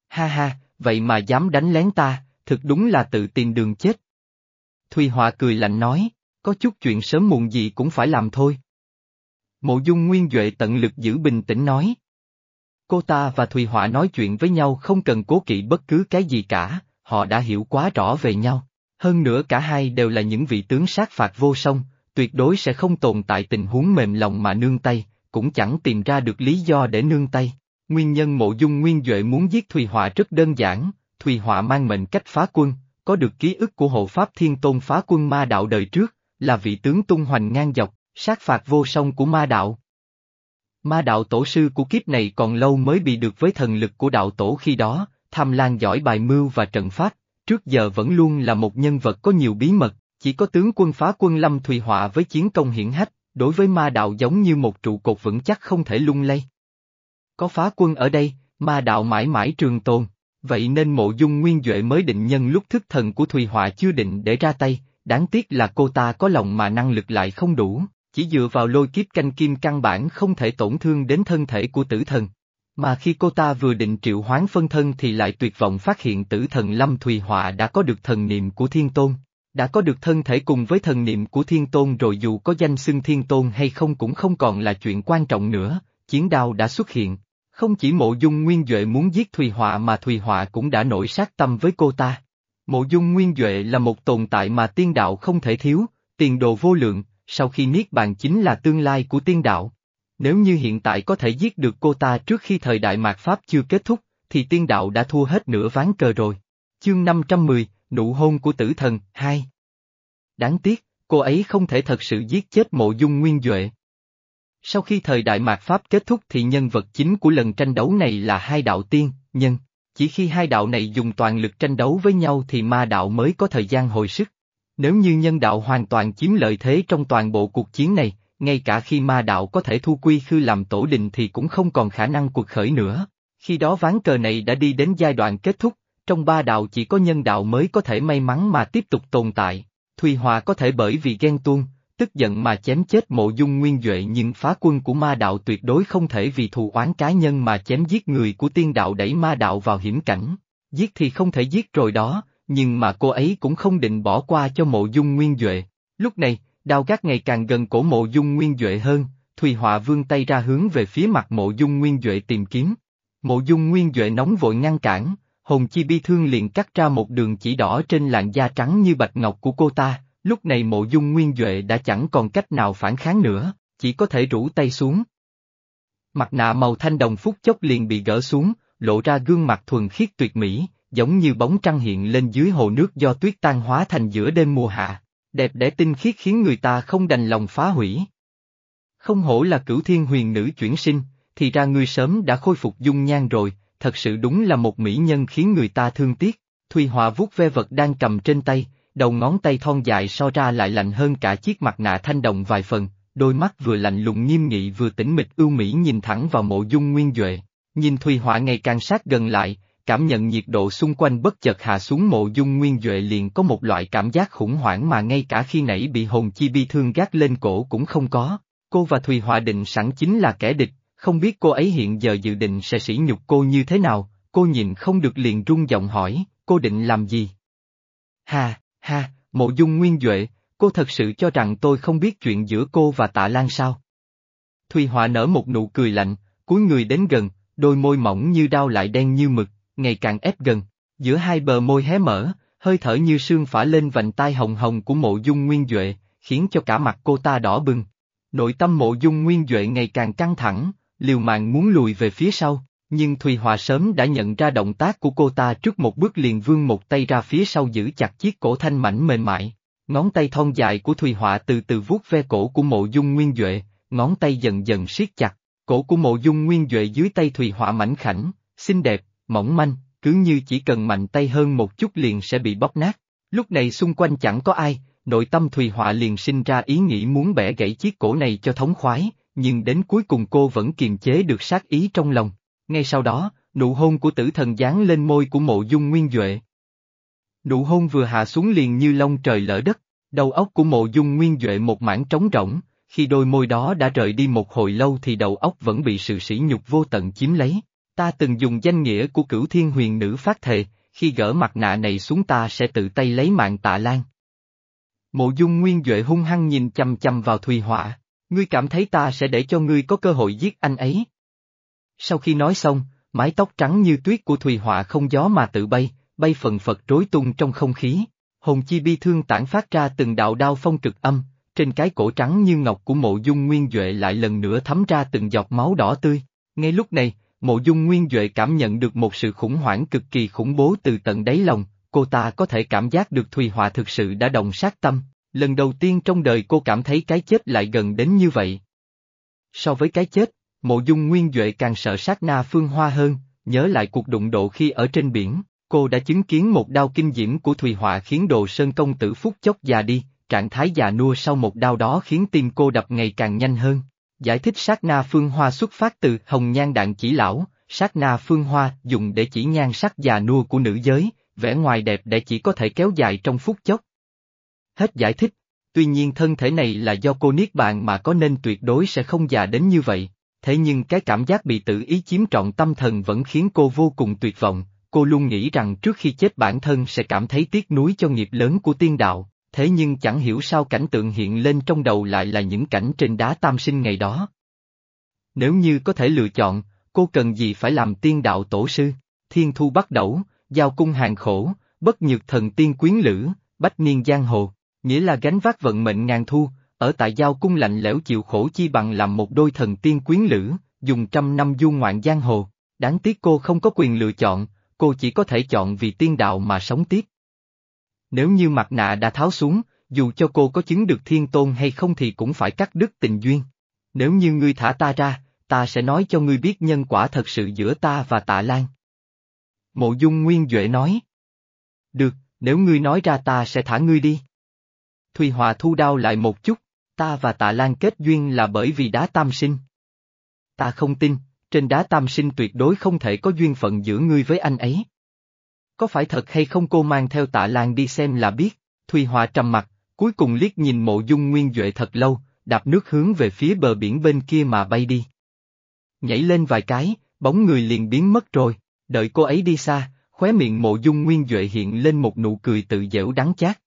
Ha ha, vậy mà dám đánh lén ta, thực đúng là tự tìm đường chết. Thùy Họa cười lạnh nói, có chút chuyện sớm muộn gì cũng phải làm thôi. Mộ dung nguyên Duệ tận lực giữ bình tĩnh nói. Cô ta và Thùy Họa nói chuyện với nhau không cần cố kỵ bất cứ cái gì cả, họ đã hiểu quá rõ về nhau. Hơn nữa cả hai đều là những vị tướng sát phạt vô song, tuyệt đối sẽ không tồn tại tình huống mềm lòng mà nương tay, cũng chẳng tìm ra được lý do để nương tay. Nguyên nhân mộ dung nguyên Duệ muốn giết Thùy Họa rất đơn giản, Thùy Họa mang mệnh cách phá quân, có được ký ức của hộ pháp thiên tôn phá quân ma đạo đời trước, là vị tướng tung hoành ngang dọc, sát phạt vô song của ma đạo. Ma đạo tổ sư của kiếp này còn lâu mới bị được với thần lực của đạo tổ khi đó, tham lan giỏi bài mưu và trận pháp, trước giờ vẫn luôn là một nhân vật có nhiều bí mật, chỉ có tướng quân phá quân Lâm Thùy Họa với chiến công hiển hách, đối với ma đạo giống như một trụ cột vững chắc không thể lung lay. Có phá quân ở đây, ma đạo mãi mãi trường tồn, vậy nên mộ dung nguyên Duệ mới định nhân lúc thức thần của Thùy Họa chưa định để ra tay, đáng tiếc là cô ta có lòng mà năng lực lại không đủ, chỉ dựa vào lôi kiếp canh kim căn bản không thể tổn thương đến thân thể của tử thần. Mà khi cô ta vừa định triệu hoán phân thân thì lại tuyệt vọng phát hiện tử thần Lâm Thùy Họa đã có được thần niệm của Thiên Tôn, đã có được thân thể cùng với thần niệm của Thiên Tôn rồi dù có danh xưng Thiên Tôn hay không cũng không còn là chuyện quan trọng nữa, chiến đao đã xuất hiện. Không chỉ mộ dung nguyên Duệ muốn giết Thùy Họa mà Thùy Họa cũng đã nổi sát tâm với cô ta. Mộ dung nguyên Duệ là một tồn tại mà tiên đạo không thể thiếu, tiền đồ vô lượng, sau khi Niết Bàn chính là tương lai của tiên đạo. Nếu như hiện tại có thể giết được cô ta trước khi thời đại mạt Pháp chưa kết thúc, thì tiên đạo đã thua hết nửa ván cờ rồi. Chương 510, Nụ hôn của tử thần, Hai. Đáng tiếc, cô ấy không thể thật sự giết chết mộ dung nguyên Duệ. Sau khi thời đại mạt Pháp kết thúc thì nhân vật chính của lần tranh đấu này là hai đạo tiên, nhân. Chỉ khi hai đạo này dùng toàn lực tranh đấu với nhau thì ma đạo mới có thời gian hồi sức. Nếu như nhân đạo hoàn toàn chiếm lợi thế trong toàn bộ cuộc chiến này, ngay cả khi ma đạo có thể thu quy khư làm tổ đình thì cũng không còn khả năng cuộc khởi nữa. Khi đó ván cờ này đã đi đến giai đoạn kết thúc, trong ba đạo chỉ có nhân đạo mới có thể may mắn mà tiếp tục tồn tại. Thùy Hòa có thể bởi vì ghen tuông, tức giận mà chém chết mộ dung nguyên Duệ nhưng phá quân của ma đạo tuyệt đối không thể vì thù oán cá nhân mà chém giết người của tiên đạo đẩy ma đạo vào hiểm cảnh. Giết thì không thể giết rồi đó, nhưng mà cô ấy cũng không định bỏ qua cho mộ dung nguyên Duệ. Lúc này, đao gác ngày càng gần cổ mộ dung nguyên Duệ hơn, Thùy Họa vươn tay ra hướng về phía mặt mộ dung nguyên Duệ tìm kiếm. Mộ dung nguyên Duệ nóng vội ngăn cản, hồn chi bi thương liền cắt ra một đường chỉ đỏ trên làn da trắng như bạch ngọc của cô ta, lúc này mộ dung nguyên Duệ đã chẳng còn cách nào phản kháng nữa, chỉ có thể rủ tay xuống. Mặt nạ màu thanh đồng phút chốc liền bị gỡ xuống, lộ ra gương mặt thuần khiết tuyệt mỹ, giống như bóng trăng hiện lên dưới hồ nước do tuyết tan hóa thành giữa đêm mùa hạ, đẹp đẽ tinh khiết khiến người ta không đành lòng phá hủy. Không hổ là cửu thiên huyền nữ chuyển sinh, thì ra ngươi sớm đã khôi phục dung nhan rồi, thật sự đúng là một mỹ nhân khiến người ta thương tiếc. Thùy Họa vuốt ve vật đang cầm trên tay, đầu ngón tay thon dài so ra lại lạnh hơn cả chiếc mặt nạ thanh đồng vài phần, đôi mắt vừa lạnh lùng nghiêm nghị vừa tĩnh mịch ưu mỹ nhìn thẳng vào mộ dung nguyên Duệ. Nhìn Thùy Họa ngày càng sát gần lại, cảm nhận nhiệt độ xung quanh bất chợt hạ xuống mộ dung nguyên Duệ liền có một loại cảm giác khủng hoảng mà ngay cả khi nãy bị hồn chi bi thương gác lên cổ cũng không có. Cô và Thùy Họa định sẵn chính là kẻ địch, không biết cô ấy hiện giờ dự định sẽ sỉ nhục cô như thế nào, cô nhìn không được liền rung giọng hỏi, cô định làm gì? Ha, ha, mộ dung nguyên Duệ, cô thật sự cho rằng tôi không biết chuyện giữa cô và tạ Lan sao? Thùy Họa nở một nụ cười lạnh, cúi người đến gần, đôi môi mỏng như đao lại đen như mực, ngày càng ép gần, giữa hai bờ môi hé mở, hơi thở như sương phả lên vành tai hồng hồng của mộ dung nguyên Duệ, khiến cho cả mặt cô ta đỏ bừng. Nội tâm mộ dung nguyên Duệ ngày càng căng thẳng, liều mạng muốn lùi về phía sau, nhưng Thùy Hòa sớm đã nhận ra động tác của cô ta trước một bước liền vươn một tay ra phía sau giữ chặt chiếc cổ thanh mảnh mềm mại. Ngón tay thon dài của Thùy Họa từ từ vuốt ve cổ của mộ dung nguyên Duệ, ngón tay dần dần siết chặt, cổ của mộ dung nguyên Duệ dưới tay Thùy Họa mảnh khảnh, xinh đẹp, mỏng manh, cứ như chỉ cần mạnh tay hơn một chút liền sẽ bị bóp nát. Lúc này xung quanh chẳng có ai, nội tâm Thùy Họa liền sinh ra ý nghĩ muốn bẻ gãy chiếc cổ này cho thống khoái, nhưng đến cuối cùng cô vẫn kiềm chế được sát ý trong lòng. Ngay sau đó, nụ hôn của tử thần dán lên môi của mộ dung nguyên Duệ. Nụ hôn vừa hạ xuống liền như lông trời lỡ đất, đầu óc của mộ dung nguyên Duệ một mảng trống rỗng, khi đôi môi đó đã rời đi một hồi lâu thì đầu óc vẫn bị sự sỉ nhục vô tận chiếm lấy. Ta từng dùng danh nghĩa của cửu thiên huyền nữ phát thề, khi gỡ mặt nạ này xuống ta sẽ tự tay lấy mạng tạ lan. Mộ dung nguyên Duệ hung hăng nhìn chăm chăm vào Thùy Họa, ngươi cảm thấy ta sẽ để cho ngươi có cơ hội giết anh ấy. Sau khi nói xong, mái tóc trắng như tuyết của Thùy Họa không gió mà tự bay, bay phần phật rối tung trong không khí. Hồn chi bi thương tản phát ra từng đạo đao phong trực âm, trên cái cổ trắng như ngọc của mộ dung nguyên Duệ lại lần nữa thấm ra từng giọt máu đỏ tươi. Ngay lúc này, mộ dung nguyên Duệ cảm nhận được một sự khủng hoảng cực kỳ khủng bố từ tận đáy lòng, cô ta có thể cảm giác được Thùy Họa thực sự đã đồng sát tâm, lần đầu tiên trong đời cô cảm thấy cái chết lại gần đến như vậy. So với cái chết, mộ dung nguyên Duệ càng sợ sát na phương hoa hơn, nhớ lại cuộc đụng độ khi ở trên biển, cô đã chứng kiến một đao kinh diễm của Thùy Họa khiến đồ sơn công tử phút chốc già đi, trạng thái già nua sau một đao đó khiến tim cô đập ngày càng nhanh hơn. Giải thích sát na phương hoa xuất phát từ hồng nhan đạn chỉ lão, sát na phương hoa dùng để chỉ nhan sắc già nua của nữ giới, vẻ ngoài đẹp để chỉ có thể kéo dài trong phút chốc. Hết giải thích, tuy nhiên thân thể này là do cô niết bàn mà có nên tuyệt đối sẽ không già đến như vậy, thế nhưng cái cảm giác bị tự ý chiếm trọn tâm thần vẫn khiến cô vô cùng tuyệt vọng, cô luôn nghĩ rằng trước khi chết bản thân sẽ cảm thấy tiếc nuối cho nghiệp lớn của tiên đạo, thế nhưng chẳng hiểu sao cảnh tượng hiện lên trong đầu lại là những cảnh trên đá tam sinh ngày đó. Nếu như có thể lựa chọn, cô cần gì phải làm tiên đạo tổ sư, thiên thu bắt đẩu, giao cung hàng khổ, bất nhược thần tiên quyến lữ, bách niên giang hồ, nghĩa là gánh vác vận mệnh ngàn thu, ở tại giao cung lạnh lẽo chịu khổ chi bằng làm một đôi thần tiên quyến lữ, dùng trăm năm du ngoạn giang hồ. Đáng tiếc cô không có quyền lựa chọn, cô chỉ có thể chọn vì tiên đạo mà sống tiếp. Nếu như mặt nạ đã tháo xuống, dù cho cô có chứng được thiên tôn hay không thì cũng phải cắt đứt tình duyên. Nếu như ngươi thả ta ra, ta sẽ nói cho ngươi biết nhân quả thật sự giữa ta và tạ Lan. Mộ dung nguyên Duệ nói. Được, nếu ngươi nói ra ta sẽ thả ngươi đi. Thùy Hòa thu đao lại một chút, ta và tạ Lan kết duyên là bởi vì đá tam sinh. Ta không tin, trên đá tam sinh tuyệt đối không thể có duyên phận giữa ngươi với anh ấy. Có phải thật hay không cô mang theo tạ Lan đi xem là biết, Thùy Hòa trầm mặt, cuối cùng liếc nhìn mộ dung nguyên Duệ thật lâu, đạp nước hướng về phía bờ biển bên kia mà bay đi. Nhảy lên vài cái, bóng người liền biến mất rồi, đợi cô ấy đi xa, Khóe miệng mộ dung nguyên Duệ hiện lên một nụ cười tự dễu đắng chát.